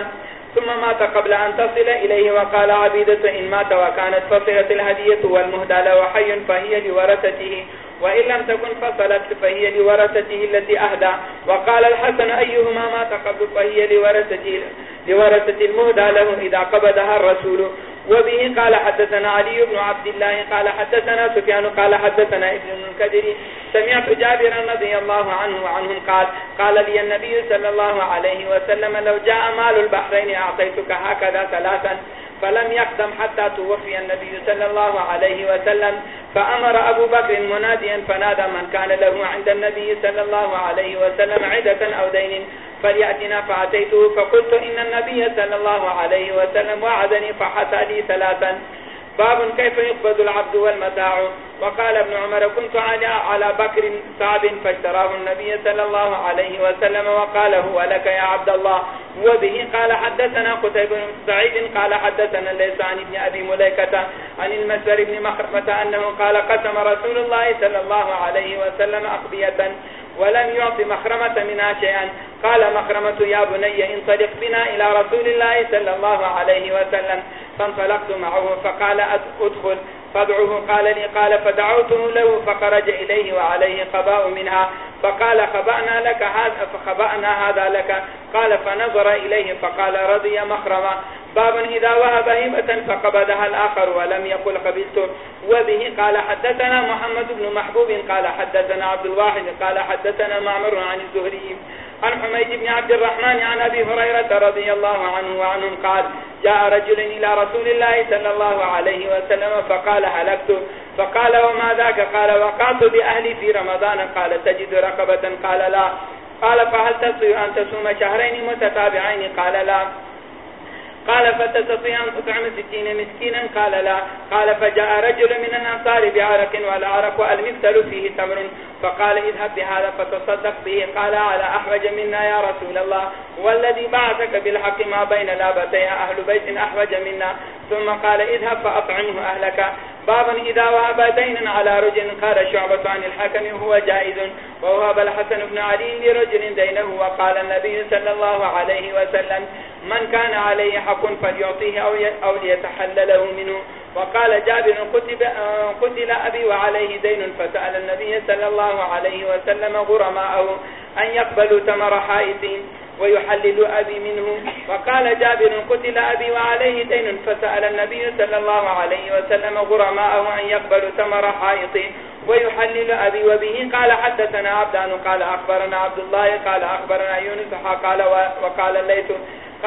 ثم مات قبل أن تصل إليه وقال عبيدة إن مات وكانت فصلت الهدية والمهدى له حي فهي لورثته. وإن لم تكن فصلت فهي لورثته التي أهدى. وقال الحسن، أيهما مات قبل فهي لورثته، لورثة المهدى له إذا قبضها الرسول. وبه قال حدثنا علي بن عبد الله، قال حدثنا سفيان، قال حدثنا ابن المنكدر. سمعت جابرا رضي الله عنه وعنهم قال قال لي النبي صلى الله عليه وسلم، لو جاء مال البحرين أعطيتك هكذا ثلاثا. فلم يقدم حتى توفي النبي صلى الله عليه وسلم، فأمر أبو بكر مناديا فنادى من كان له عند النبي صلى الله عليه وسلم عدة أو دين، فليأتنا فأتيته، فقلت إن النبي صلى الله عليه وسلم وعدني فحتى لي ثلاثا. باب كيف يقبض العبد والمتاع وقال ابن عمر، كنت على على بكر صعب فاشتراه النبي صلى الله عليه وسلم وقال هو لك يا عبد الله. وبه قال، حدثنا قتيب بن سعيد قال، حدثنا ليس عن ابن أبي مليكة عن المسر بن مخرمة أنه قال، قسم رسول الله صلى الله عليه وسلم أقبية ولم يعطي مخرمة منها شيئا. قال مخرمة يا بني انطلق بنا إلى رسول الله صلى الله عليه وسلم. فانطلقت معه فقال أدخل فادعوه، قال لي، قال فدعوته له فخرج إليه وعليه قباء منها. فقال خبأنا لك هذا، فخبأنا هذا لك. قال فنظر إليه فقال رضي مخرمة باب إذا وهب هبة فقبضها الآخر ولم يقل قبلت. وبه قال حدثنا محمد بن محبوب، قال حدثنا عبد الواحد، قال حدثنا معمر عن الزهري. عن حميد بن عبد الرحمن عن أبي هريرة رضي الله عنه وعنهم قال، جاء رجل إلى رسول الله صلى الله عليه وسلم فقال هلكت. فقال وما ذاك؟ قال وقعت بأهلي في رمضان. قال تجد رقبة؟ قال لا. قال فهل تستطيع أن تصوم شهرين متتابعين؟ قال لا. قال، فتستطيع أن تطعم ستين مسكينا؟ قال، لا. قال، فجاء رجل من الأنصار بعرق والعرق المثل فيه تمر. فقال، اذهب بهذا فتصدق به. قال، على أحوج منا يا رسول الله. والذي بعثك بالحق ما بين لابتيها أهل بيت أحوج منا. ثم قال، اذهب فأطعمه أهلك. بابا إذا وهب دينا على رجل قال شعبة عن الحكم هو جائز، ووهب الحسن بن علي لرجل دينه وقال النبي صلى الله عليه وسلم من كان عليه حق فليعطيه أو ليتحلله منه. وقال جابر قتل أبي وعليه دين فسأل النبي صلى الله عليه وسلم غرماءه أن يقبلوا تمر حائثين ويحلل أبي منه. وقال جابر قتل أبي وعليه دين فسأل النبي صلى الله عليه وسلم غرماءه أن يقبلوا تمر حائثين ويحلل أبي وبه. قال حدثنا عبدان، قال أخبرنا عبد الله، قال أخبرنا يونس، قال، وقال الليث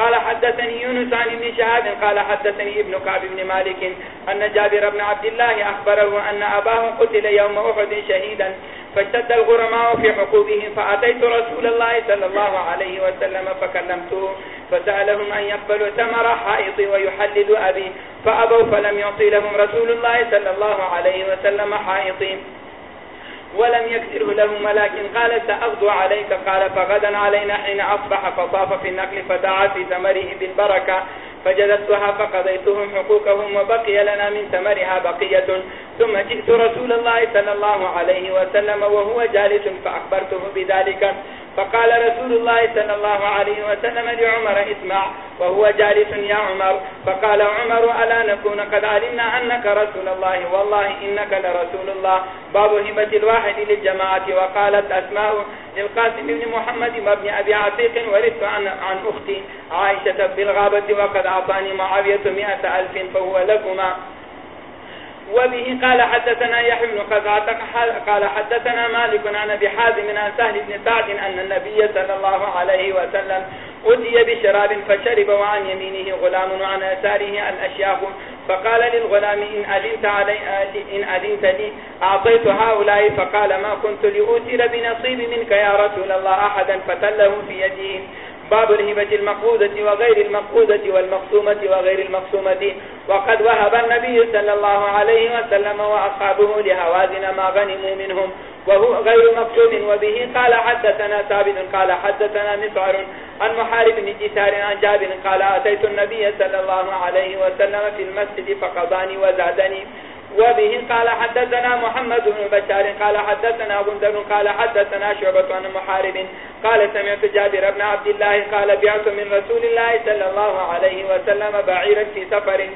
قال حدثني يونس عن ابن شهاد قال حدثني ابن كعب بن مالك أن جابر بن عبد الله أخبره أن أباه قتل يوم أحد شهيدا، فاشتد الغرماء في حقوبه فأتيت رسول الله صلى الله عليه وسلم فكلمته، فسألهم أن يقبلوا ثمر حائط ويحلل أبي، فأبوا فلم يعطي لهم رسول الله صلى الله عليه وسلم حائطين ولم يكسره لهم، ولكن قال سأغضو عليك. قال فغدا علينا حين أصبح فطاف في النقل فدعا في ثمره بالبركة فجلستها فقضيتهم حقوقهم وبقي لنا من ثمرها بقية. ثم جئت رسول الله صلى الله عليه وسلم، وهو جالس فأخبرته بذلك. فقال رسول الله صلى الله عليه وسلم لعمر اسمع. وهو جالس يا عمر. فقال عمر ألا نكون قد علمنا أنك رسول الله؟ والله إنك لرسول الله. باب هبة الواحد للجماعة. وقالت أسماء للقاسم بن محمد وابن أبي عتيق ورثت عن, عن أختي عائشة بالغابة وقد أعطاني معاوية مئة ألف فهو لكما. وبه قال حدثنا يحيى بن قزعة قال حدثنا مالك عن ابي حازم عن سهل بن سعد ان النبي صلى الله عليه وسلم أتي بشراب فشرب وعن يمينه غلام وعن أساره الأشياخ فقال للغلام إن أذنت, علي إن أذنت لي أعطيت هؤلاء فقال ما كنت لأوتر بنصيب منك يا رسول الله أحدا فتله في يده باب الهبة المقودة وغير المقودة والمقسومة وغير المقسومة. وقد وهب النبي صلى الله عليه وسلم وأصحابه لهوازن ما غنموا منهم، وهو غير مقسوم. وبه قال حدثنا ثابت، قال حدثنا مسعر عن محارب بن جسار عن جابر، قال أتيت النبي صلى الله عليه وسلم في المسجد فقضاني وزادني. وبه قال حدثنا محمد بن بشار، قال حدثنا بندر قال حدثنا شعبة عن محارب، قال سمعت جابر بن عبد الله، قال بعت من رسول الله صلى الله عليه وسلم بعيرا في سفر.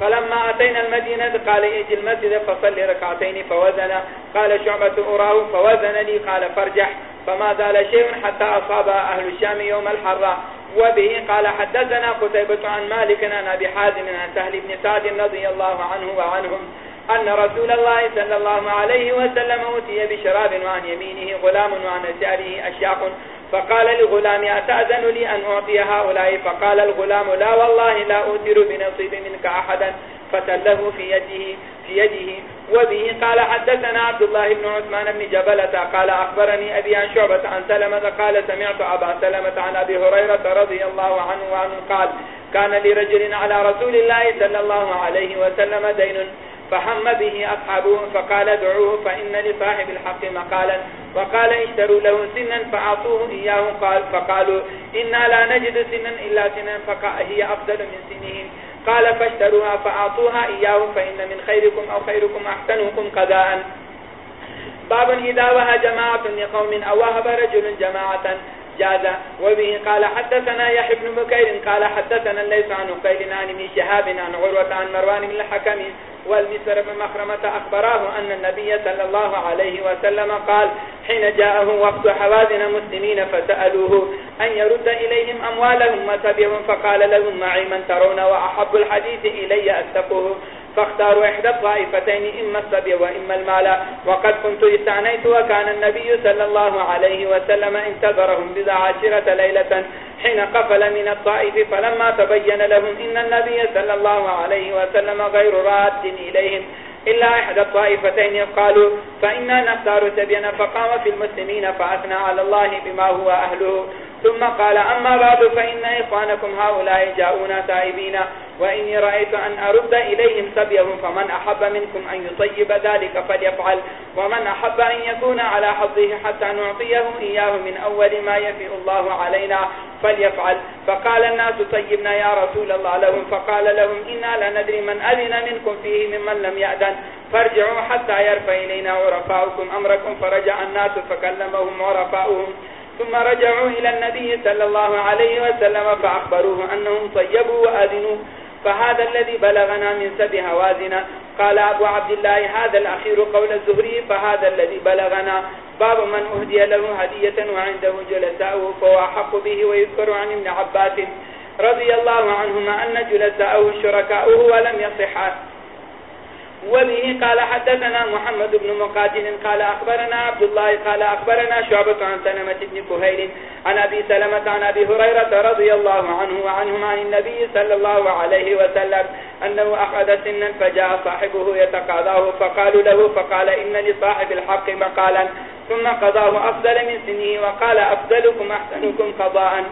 فلما أتينا المدينة، قال إيجي المسجد فصل ركعتين، فوزن. قال شعبة أراه فوزن لي قال فرجح فما زال شيء حتى أصاب أهل الشام يوم الحراء وبه قال حدثنا قتيبة عن مالك عن أبي حازم عن سهل بن سعد رضي الله عنه وعنهم. أن رسول الله صلى الله عليه وسلم أتي بشراب وعن يمينه غلام وعن سعره أشياق. فقال لغلام أتأذن لي أن أعطي هؤلاء؟ فقال الغلام لا والله لا أوتر بنصيب منك أحدا. فتله في يده, في يده. وبه قال حدثنا عبد الله بن عثمان بن جبلة قال أخبرني أبي عن شعبة عن سلمة. قال سمعت أبا سلمة عن أبي هريرة رضي الله عنه وعنه قال كان لرجل على رسول الله صلى الله عليه وسلم دين. فهم به أصحابه فقال ادعوه فإن لصاحب الحق مقالا وقال اشتروا له سنا فأعطوه إياه قال فقالوا إنا لا نجد سنا إلا سنا فهي أفضل من سنهم قال فاشتروها فأعطوها إياه فإن من خيركم أو خيركم أحسنكم قضاء. باب إذا وها جماعة لقوم أو وهب رجل جماعة جاز. وبه قال حدثنا يحيى بن بكير قال حدثنا ليس عن قيل عن ابن شهاب عن عروة عن مروان بن الحكم والمسر بن مخرمة أخبراه أن النبي صلى الله عليه وسلم قال، حين جاءه وقت حوازن مسلمين فسألوه، أن يرد إليهم أموالهم وتبعهم؟ فقال لهم، معي من ترون وأحب الحديث إلي أستقه فاختاروا إحدى الطائفتين، إما السبي وإما المال. وقد كنت استعنيت وكان النبي صلى الله عليه وسلم انتظرهم بذا عشرة ليلة حين قفل من الطائف، فلما تبين لهم إن النبي صلى الله عليه وسلم غير راد إليهم إلا إحدى الطائفتين، قالوا فإنا نختار سبينا، فقام في المسلمين، فأثنى على الله بما هو أهله. ثم قال أما بعد فإن إخوانكم هؤلاء جاءونا تائبين وإني رأيت أن أرد إليهم سبيهم فمن أحب منكم أن يطيب ذلك فليفعل ومن أحب أن يكون على حظه حتى نعطيه إياه من أول ما يفئ الله علينا فليفعل فقال الناس طيبنا يا رسول الله لهم فقال لهم إنا لندري من أذن منكم فيه ممن لم يأذن فارجعوا حتى يرفع إلينا عرفاؤكم أمركم فرجع الناس فكلمهم عرفاؤهم ثم رجعوا إلى النبي صلى الله عليه وسلم فأخبروه أنهم طيبوا وآذنوا، فهذا الذي بلغنا من سب هوازنا قال أبو عبد الله، هذا الأخير قول الزهري، فهذا الذي بلغنا. باب من أهدي له هدية وعنده جلساؤه فهو حق به ويذكر عن ابن عباس رضي الله عنهما أن جلساؤه الشركاؤه ولم يصحات وبه قال حدثنا محمد بن مقاتل قال أخبرنا عبد الله قال أخبرنا شعبة عن سلمة بن كهيل عن أبي سلمة عن أبي هريرة رضي الله عنه وعنهم عن النبي صلى الله عليه وسلم أنه أخذ سنا فجاء صاحبه يتقاضاه فقالوا له فقال إن لصاحب الحق مقالا ثم قضاه أفضل من سنه وقال أفضلكم أحسنكم قضاء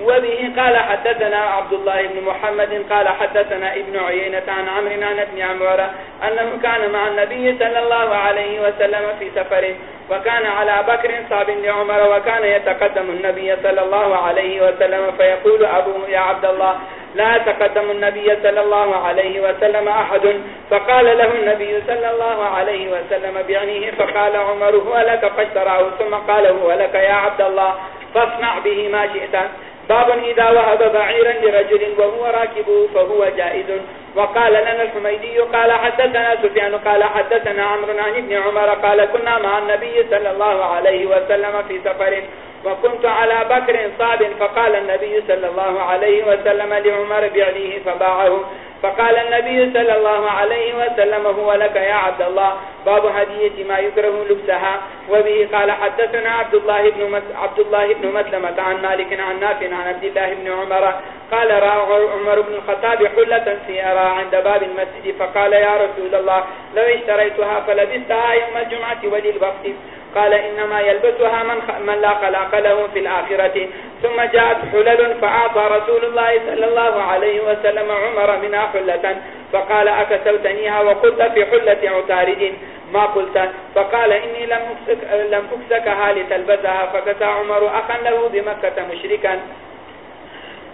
وبه قال حدثنا عبد الله بن محمد قال حدثنا ابن عيينة عن عمر عن ابن عمر أنه كان مع النبي صلى الله عليه وسلم في سفر وكان على بكر صعب لعمر وكان يتقدم النبي صلى الله عليه وسلم فيقول أبوه يا عبد الله لا تقدم النبي صلى الله عليه وسلم أحد فقال له النبي صلى الله عليه وسلم بعنيه فقال عمر هو لك فاشتراه ثم قال هو لك يا عبد الله فاصنع به ما شئت باب إذا وهب بعيرا لرجل وهو راكب فهو جائز. وقال لنا الحميدي، قال حدثنا سفيان، قال حدثنا عمرو عن ابن عمر، قال كنا مع النبي صلى الله عليه وسلم في سفر وكنت على بكر صعب فقال النبي صلى الله عليه وسلم لعمر بعنيه فباعه. فقال النبي صلى الله عليه وسلم، هو لك يا عبد الله باب هدية ما يكره لبسها. وبه قال، حدثنا عبد الله بن مس... عبد الله بن مسلمة عن مالك، عن نافع، عن عبد الله بن عمر. قال، رأى عمر بن الخطاب حلة سيارة عند باب المسجد. فقال، يا رسول الله، لو اشتريتها فلبستها يوم الجمعة وللوقت. قال إنما يلبسها من, خ... من لا خلاق له في الآخرة. ثم جاءت حلل فأعطى رسول الله صلى الله عليه وسلم عمر منها حلة. فقال أكسوتنيها وقلت في حلة عتارد ما قلت؟ فقال إني لم أكسكها لتلبسها. فكسى عمر أخا له بمكة مشركا.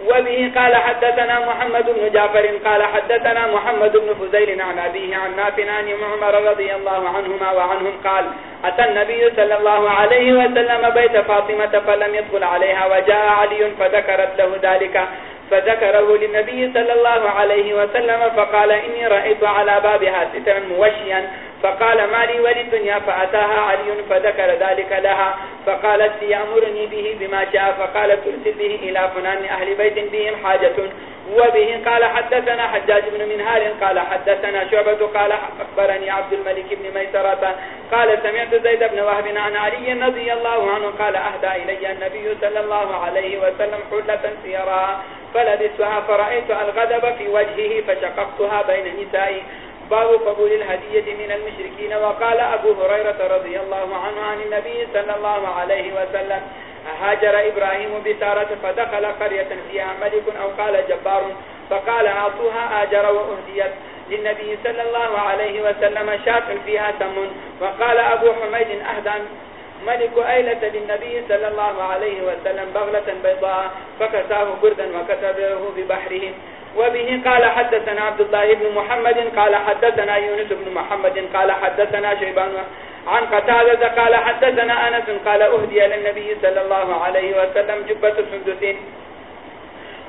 وبه قال حدثنا محمد بن جعفر قال حدثنا محمد بن فزيل عن أبيه عن نافع عن عمر رضي الله عنهما وعنهم قال، أتى النبي صلى الله عليه وسلم بيت فاطمة فلم يدخل عليها وجاء علي فذكرت له ذلك، فذكره للنبي صلى الله عليه وسلم فقال إني رأيت على بابها سترا موشيا فقال ما لي وللدنيا فأتاها علي فذكر ذلك لها فقالت يأمرني به بما شاء فقال ترسل به إلى فنان أهل بيت بهم حاجة. وبه قال حدثنا حجاج بن منهار قال حدثنا شعبة قال أخبرني عبد الملك بن ميسرة قال سمعت زيد بن وهب عن علي رضي الله عنه قال أهدى إلي النبي صلى الله عليه وسلم حلة سيراها فلبسها فرأيت الغضب في وجهه فشققتها بين نسائي. باب قبول الهدية من المشركين، وقال أبو هريرة رضي الله عنه عن النبي صلى الله عليه وسلم هاجر إبراهيم بسارة فدخل قرية فيها ملك أو قال جبار، فقال أعطوها آجر وأهديت. للنبي صلى الله عليه وسلم شاك فيها سم، وقال أبو حميد أهدا ملك أيلة للنبي صلى الله عليه وسلم بغلة بيضاء، فكساه بردا وكتبه ببحره. وبه قال حدثنا عبد الله بن محمد، قال حدثنا يونس بن محمد، قال حدثنا شيبان عن قتادة، قال حدثنا أنس، قال أهدي للنبي صلى الله عليه وسلم جبة سندسين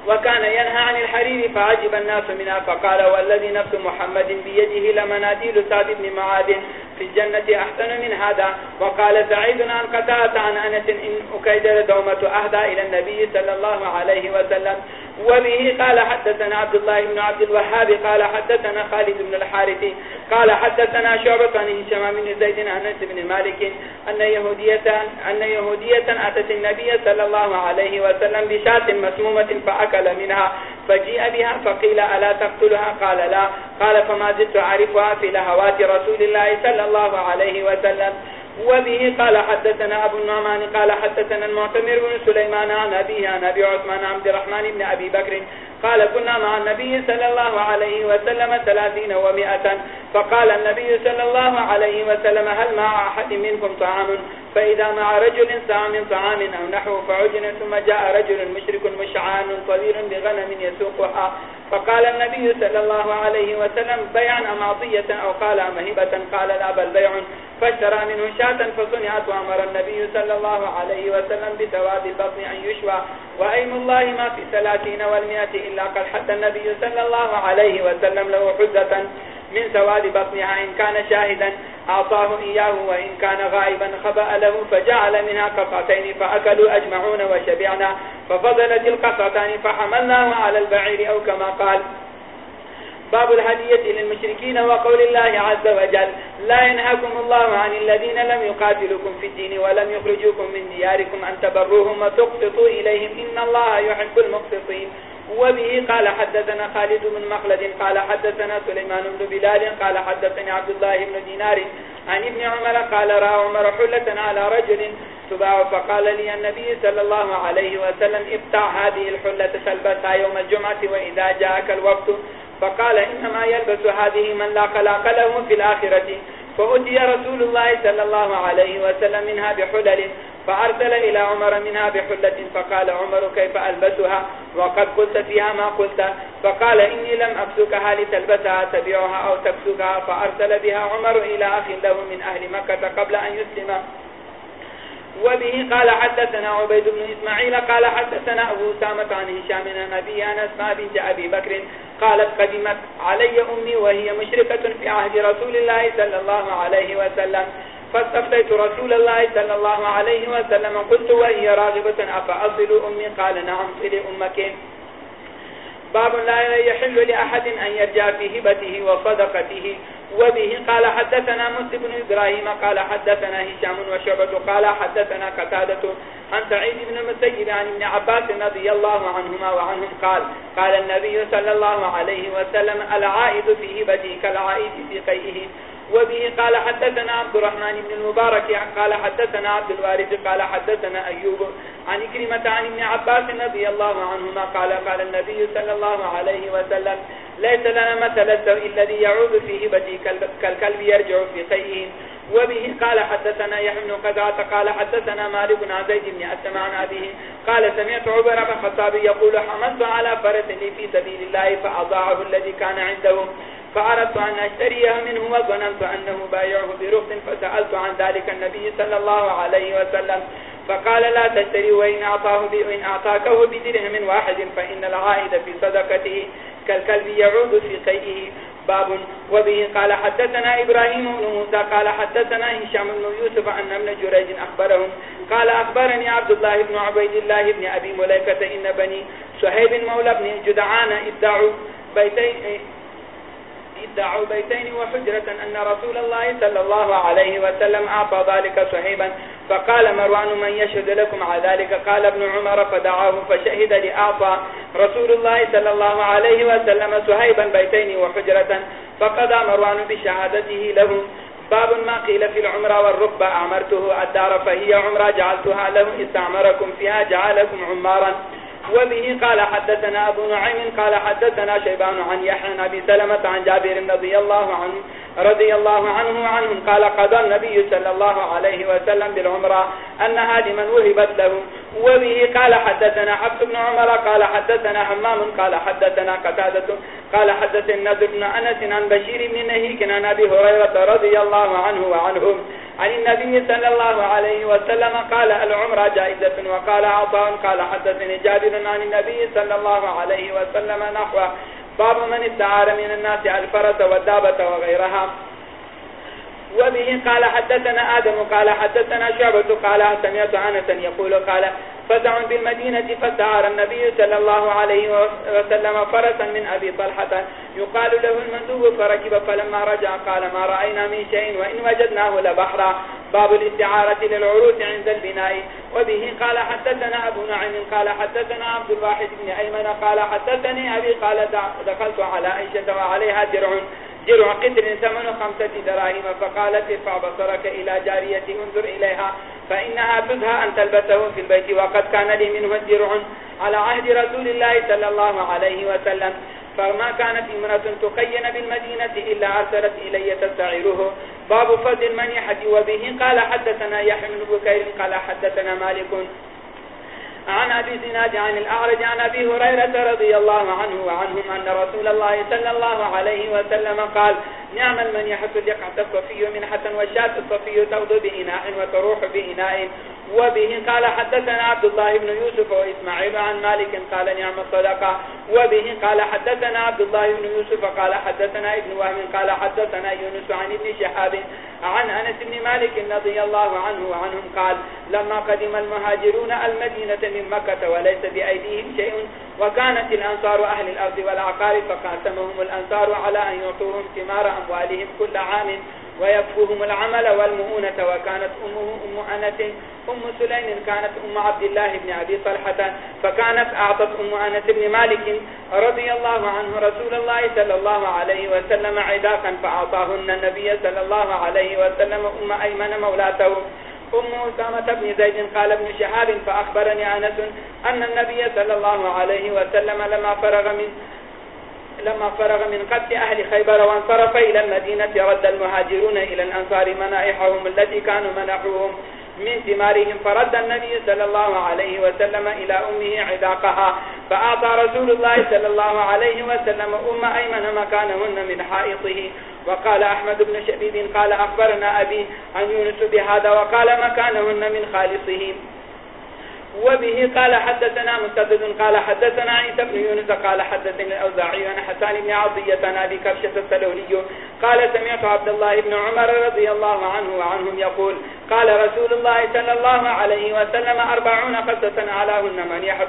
وكان ينهى عن الحرير فعجب الناس منها، فقال والذي نفس محمد بيده لمناديل سعد بن معاد في الجنة أحسن من هذا؟ وقال سعيد عن قتادة عن أنس إن أكيد دومة أهدى إلى النبي صلى الله عليه وسلم وبه قال حدثنا عبد الله بن عبد الوهاب قال حدثنا خالد بن الحارث قال حدثنا شعبة عن هشام بن زيد عن انس بن مالك أن يهودية, أن يهودية أتت النبي صلى الله عليه وسلم بشاة مسمومة فأكل منها فجيء بها فقيل ألا تقتلها؟ قال لا. قال فما زلت أعرفها في لهوات رسول الله صلى الله عليه وسلم. وبه قال حدثنا أبو النعمان قال حدثنا المعتمر بن سليمان عن أبيه عن أبي عثمان عبد الرحمن بن أبي بكر قال كنا مع النبي صلى الله عليه وسلم ثلاثين ومئة فقال النبي صلى الله عليه وسلم، هل مع أحد منكم طعام؟ فإذا مع رجل ساع من طعام أو نحو فعجن، ثم جاء رجل مشرك مشعان طويل بغنم يسوقها. فقال النبي صلى الله عليه وسلم، بيعا أم عطية؟ أو قال مهبة قال، لا، بل بيع. فاشترى منه شاة، فصنعت وأمر النبي صلى الله عليه وسلم بثواب البطن أن يشوى. وأيم الله ما في ثلاثين والمئة إلا قد حتى النبي صلى الله عليه وسلم له حزة من سواد بطنها إن كان شاهدا أعطاه إياه وإن كان غائبا خبأ له فجعل منها قطعتين فأكلوا أجمعون وشبعنا ففضلت القطعتان فحملناه على البعير أو كما قال. باب الهدية للمشركين وقول الله عز وجل لا ينهاكم الله عن الذين لم يقاتلكم في الدين ولم يخرجوكم من دياركم أن تبروهم وتقسطوا إليهم إن الله يحب المقسطين. وبه قال حدثنا خالد بن مخلد، قال حدثنا سليمان بن بلال، قال حدثني عبد الله بن دينار عن ابن عمر، قال رأى عمر حلة على رجل تباع، فقال لي النبي صلى الله عليه وسلم ابتع هذه الحلة تلبسها يوم الجمعة وإذا جاءك الوقت، فقال إنما يلبس هذه من لا خلاق له في الآخرة. فأتي رسول الله صلى الله عليه وسلم منها بحلل، فأرسل إلى عمر منها بحلة، فقال عمر كيف ألبسها؟ وقد قلت فيها ما قلت. فقال إني لم أبسكها لتلبسها، تبيعها أو تبسكها فأرسل بها عمر إلى أخ له من أهل مكة قبل أن يسلم. وبه قال حدثنا عبيد بن إسماعيل، قال حدثنا أبو سامة عن هشام من نبي أنس ما بنت أبي بكر قالت قدمت علي أمي وهي مشركة في عهد رسول الله صلى الله عليه وسلم. فاستفتيت رسول الله صلى الله عليه وسلم. قلت وهي راغبة، أفأصل أمي؟ قال نعم صل أمك. باب لا يحل لأحد أن يرجع في هبته وصدقته. وبه قال حدثنا موسى بن إبراهيم، قال حدثنا هشام وشعبة، قال حدثنا قتادة عن سعيد بن المسيب عن ابن عباس رضي الله عنهما وعنهم قال قال النبي صلى الله عليه وسلم، العائد في هبته كالعائد في قيئه. وبه قال حدثنا عبد الرحمن بن المبارك قال حدثنا عبد الوارث قال حدثنا أيوب عن كلمة عن ابن عباس رضي الله عنهما قال قال النبي صلى الله عليه وسلم، ليس لنا مثل السوء الذي يعود في هبته كالكلب يرجع في قيه وبه قال حدثنا يحيى بن قزعة قال حدثنا مالك بن عزيز بن أسلم عن أبيه قال سمعت عمر بن الخطاب يقول حملت على فرس لي في سبيل الله فأضاعه الذي كان عنده. فأردت أن أشتريه منه وظننت أنه بايعه برخص فسألت عن ذلك النبي صلى الله عليه وسلم. فقال لا تشتري وإن, أعطاه وإن أعطاكه بدرهم واحد فإن العائد في صدقته كالكلب يعود في قيئه باب. وبه قال حدثنا إبراهيم بن موسى قال حدثنا هشام بن يوسف أن ابن جريج أخبرهم. قال أخبرني عبد الله بن عبيد الله بن أبي مليكة إن بني سهيب مولى بن جدعان ادعوا بيتين ادعوا بيتين وحجرة أن رسول الله صلى الله عليه وسلم أعطى ذلك صحيبا فقال مروان من يشهد لكم على ذلك قال ابن عمر فدعاه فشهد لأعطى رسول الله صلى الله عليه وسلم صحيبا بيتين وحجرة فقضى مروان بشهادته له. باب ما قيل في العمر والركبة. أعمرته الدار فهي عمر جعلتها له استعمركم فيها، جعلكم عمارا. وبه قال حدثنا أبو نعيم قال حدثنا شيبان عن يحيى أبي سلمة عن جابر رضي الله عنه رضي الله عنه وعنهم قال قضى النبي صلى الله عليه وسلم بالعمرة أنها لمن وهبت له. وبه قال حدثنا حفظ بن عمر قال حدثنا حمام قال حدثنا قتادة قال حدث النذر بن أنس عن بشير بن نهيك عن أبي هريرة رضي الله عنه وعنهم عن النبي صلى الله عليه وسلم قال العمر جائزة وقال عطاء قال حدثني جابر عن النبي صلى الله عليه وسلم نحو باب من استعار من الناس الفرس والدابة وغيرها. وبه قال حدثنا آدم قال حدثنا شعبة قال سمعت عنسا يقول قال فزع بالمدينة فاستعار النبي صلى الله عليه وسلم فرسا من أبي طلحة. يقال له المندوب فركب فلما رجع قال ما رأينا من شيء وإن وجدناه لبحرا. باب الاستعارة للعروس عند البناء. وبه قال حدثنا أبو نعيم قال حدثنا عبد الواحد بن أيمن قال حدثني أبي قال دخلت على عيشة وعليها درع. جرع قدر ثمن خمسة دراهم فقالت ارفع بصرك إلى جارية انظر إليها فإنها تزهى أن تلبسه في البيت وقد كان لي منه الجرع على عهد رسول الله صلى الله عليه وسلم فما كانت امرأة تقين بالمدينة إلا أرسلت إلي تستعيره باب فضل المنيحة وبه قال حدثنا يحيى بن بكير قال حدثنا مالك عن أبي زناد عن الأعرج عن أبي هريرة رضي الله عنه وعنهم أن رسول الله صلى الله عليه وسلم قال، نعم المنيحة لقعة الصفي منحة والشاة الصفي تغضو بإناء وتروح بإناء وبه. قال حدثنا عبد الله بن يوسف وإسماعيل عن مالك قال نعم الصدقة. وبه قال حدثنا عبد الله بن يوسف قال حدثنا ابن وهم قال حدثنا يونس عن ابن شحاب عن أنس بن مالك رضي الله عنه وعنهم قال لما قدم المهاجرون المدينة من مكة وليس بأيديهم شيء، وكانت الأنصار أهل الأرض والعقار فقاسمهم الأنصار على أن يعطوهم ثمار أموالهم كل عام ويكفوهم العمل والمؤونة وكانت أمه أم أنس، أم سليم كانت أم عبد الله بن أبي صلحة فكانت أعطت أم أنس بن مالك رضي الله عنه رسول الله صلى الله عليه وسلم عداقا، فأعطاهن النبي صلى الله عليه وسلم أم أيمن مولاته. أم أسامة بن زيد قال، ابن شهاب، فأخبرني أنس أن النبي صلى الله عليه وسلم لما فرغ من لما فرغ من قتل أهل خيبر وانصرف إلى المدينة، رد المهاجرون إلى الأنصار منائحهم التي كانوا منحوهم من ثمارهم. فرد النبي صلى الله عليه وسلم إلى أمه عداقها فأعطى رسول الله صلى الله عليه وسلم أم أيمن مكانهن من حائطه. وقال أحمد بن شبيب، قال أخبرنا أبي عن يونس بهذا، وقال مكانهن من خالصه. وبه قال حدثنا مسدد قال حدثنا عيسى بن يونس قال حدثني الأوزاعي عن حسان بن عطية نبي كبشة السلولي قال سمعت عبد الله بن عمر رضي الله عنه وعنهم يقول قال رسول الله صلى الله عليه وسلم أربعون قصة علاهن منيحة,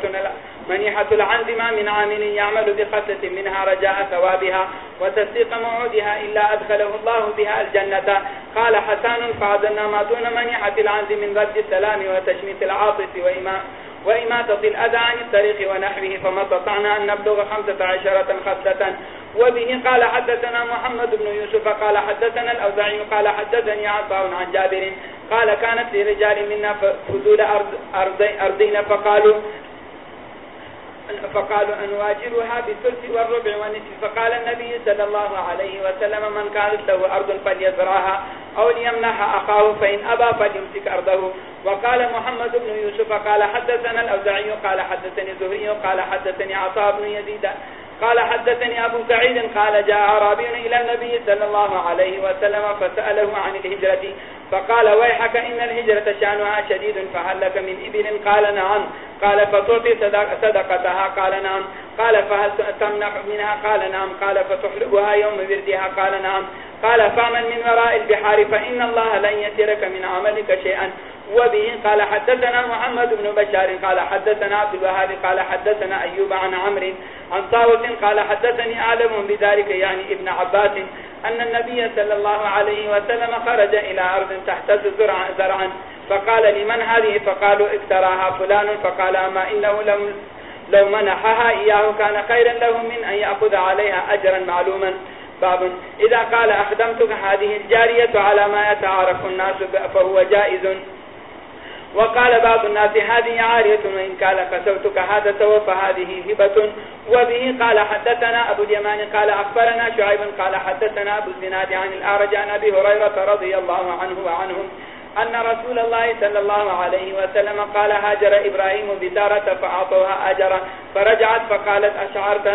منيحة العنز ما من عامل يعمل بقصة منها رجاء ثوابها وتصديق موعودها إلا أدخله الله بها الجنة. قال حسان فعدنا ما دون منيحة العنز من رد السلام وتشميت العاطس وإمام وإماتة الأذى عن الطريق ونحوه فما استطعنا أن نبلغ خمسة عشرة خصلة وبه قال حدثنا محمد بن يوسف قال حدثنا الأوزعي قال حدثني عطاء عن جابر قال كانت لرجال منا فذول أرض أرضين فقالوا فقالوا أن واجرها بالثلث والربع والنصف. فقال النبي صلى الله عليه وسلم، من كانت له أرض فليزرعها أو ليمنح أخاه، فإن أبى فليمسك أرضه. وقال محمد بن يوسف، قال حدثنا الأوزعي قال حدثني زهري قال حدثني عطاء بن يزيد، قال حدثني أبو سعيد، قال جاء عربي إلى النبي صلى الله عليه وسلم فسأله عن الهجرة فقال ويحك إن الهجرة شانها شديد فهل لك من إبل؟ قال نعم. قال فتعطي صدقتها؟ قال نعم. قال فهل تمنع منها؟ قال نعم. قال فتحرقها يوم بردها قال نعم. قال فعمل من وراء البحار فإن الله لن يترك من عملك شيئا. وبه قال حدثنا محمد بن بشار قال حدثنا عبد الوهاب قال حدثنا أيوب عن عمر عن طاوس قال حدثني أعلم بذلك يعني ابن عباس أن النبي صلى الله عليه وسلم خرج إلى أرض تحتز زرعا, زرعا. فقال لمن هذه؟ فقالوا اكتراها فلان. فقال أما إنه لم لو منحها إياه كان خيرا له من أن يأخذ عليها أجرا معلوما. باب. إذا قال أخدمتك هذه الجارية على ما يتعارف الناس فهو جائز. وقال بعض الناس هذه عارية وإن قال قسوتك هذا سوى فهذه هبة وبه قال حدثنا أبو اليمان قال أخبرنا شعيب قال حدثنا أبو الزناد عن الآرج عن أبي هريرة رضي الله عنه وعنهم أن رسول الله صلى الله عليه وسلم قال هاجر إبراهيم بسارة فأعطوها أجرا فرجعت فقالت أشعرت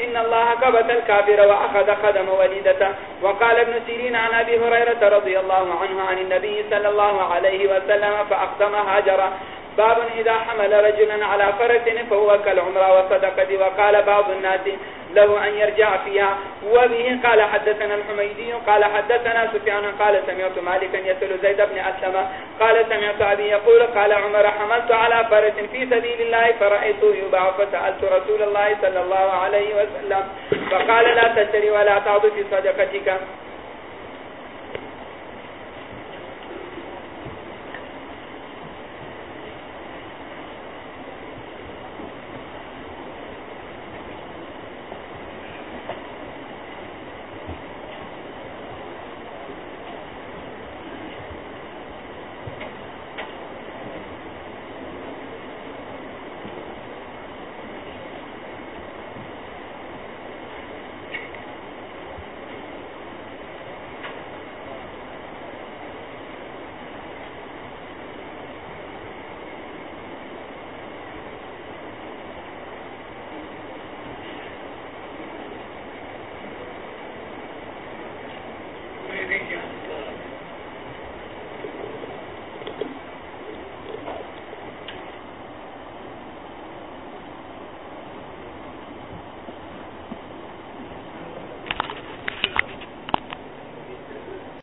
إن الله كبت الكافر وأخذ خدم وليدته وقال ابن سيرين عن أبي هريرة رضي الله عنه عن النبي صلى الله عليه وسلم فأخدم هاجرا باب إذا حمل رجلا على فرس فهو كالعمر وصدقة وقال بعض الناس له أن يرجع فيها وبه قال حدثنا الحميدي قال حدثنا سفيان قال سمعت مالكا يسل زيد بن أسلم قال سمعت أبي يقول قال عمر حملت على فرس في سبيل الله فرأيته يباع فسألت رسول الله صلى الله عليه وسلم فقال لا تشتري ولا تعض في صدقتك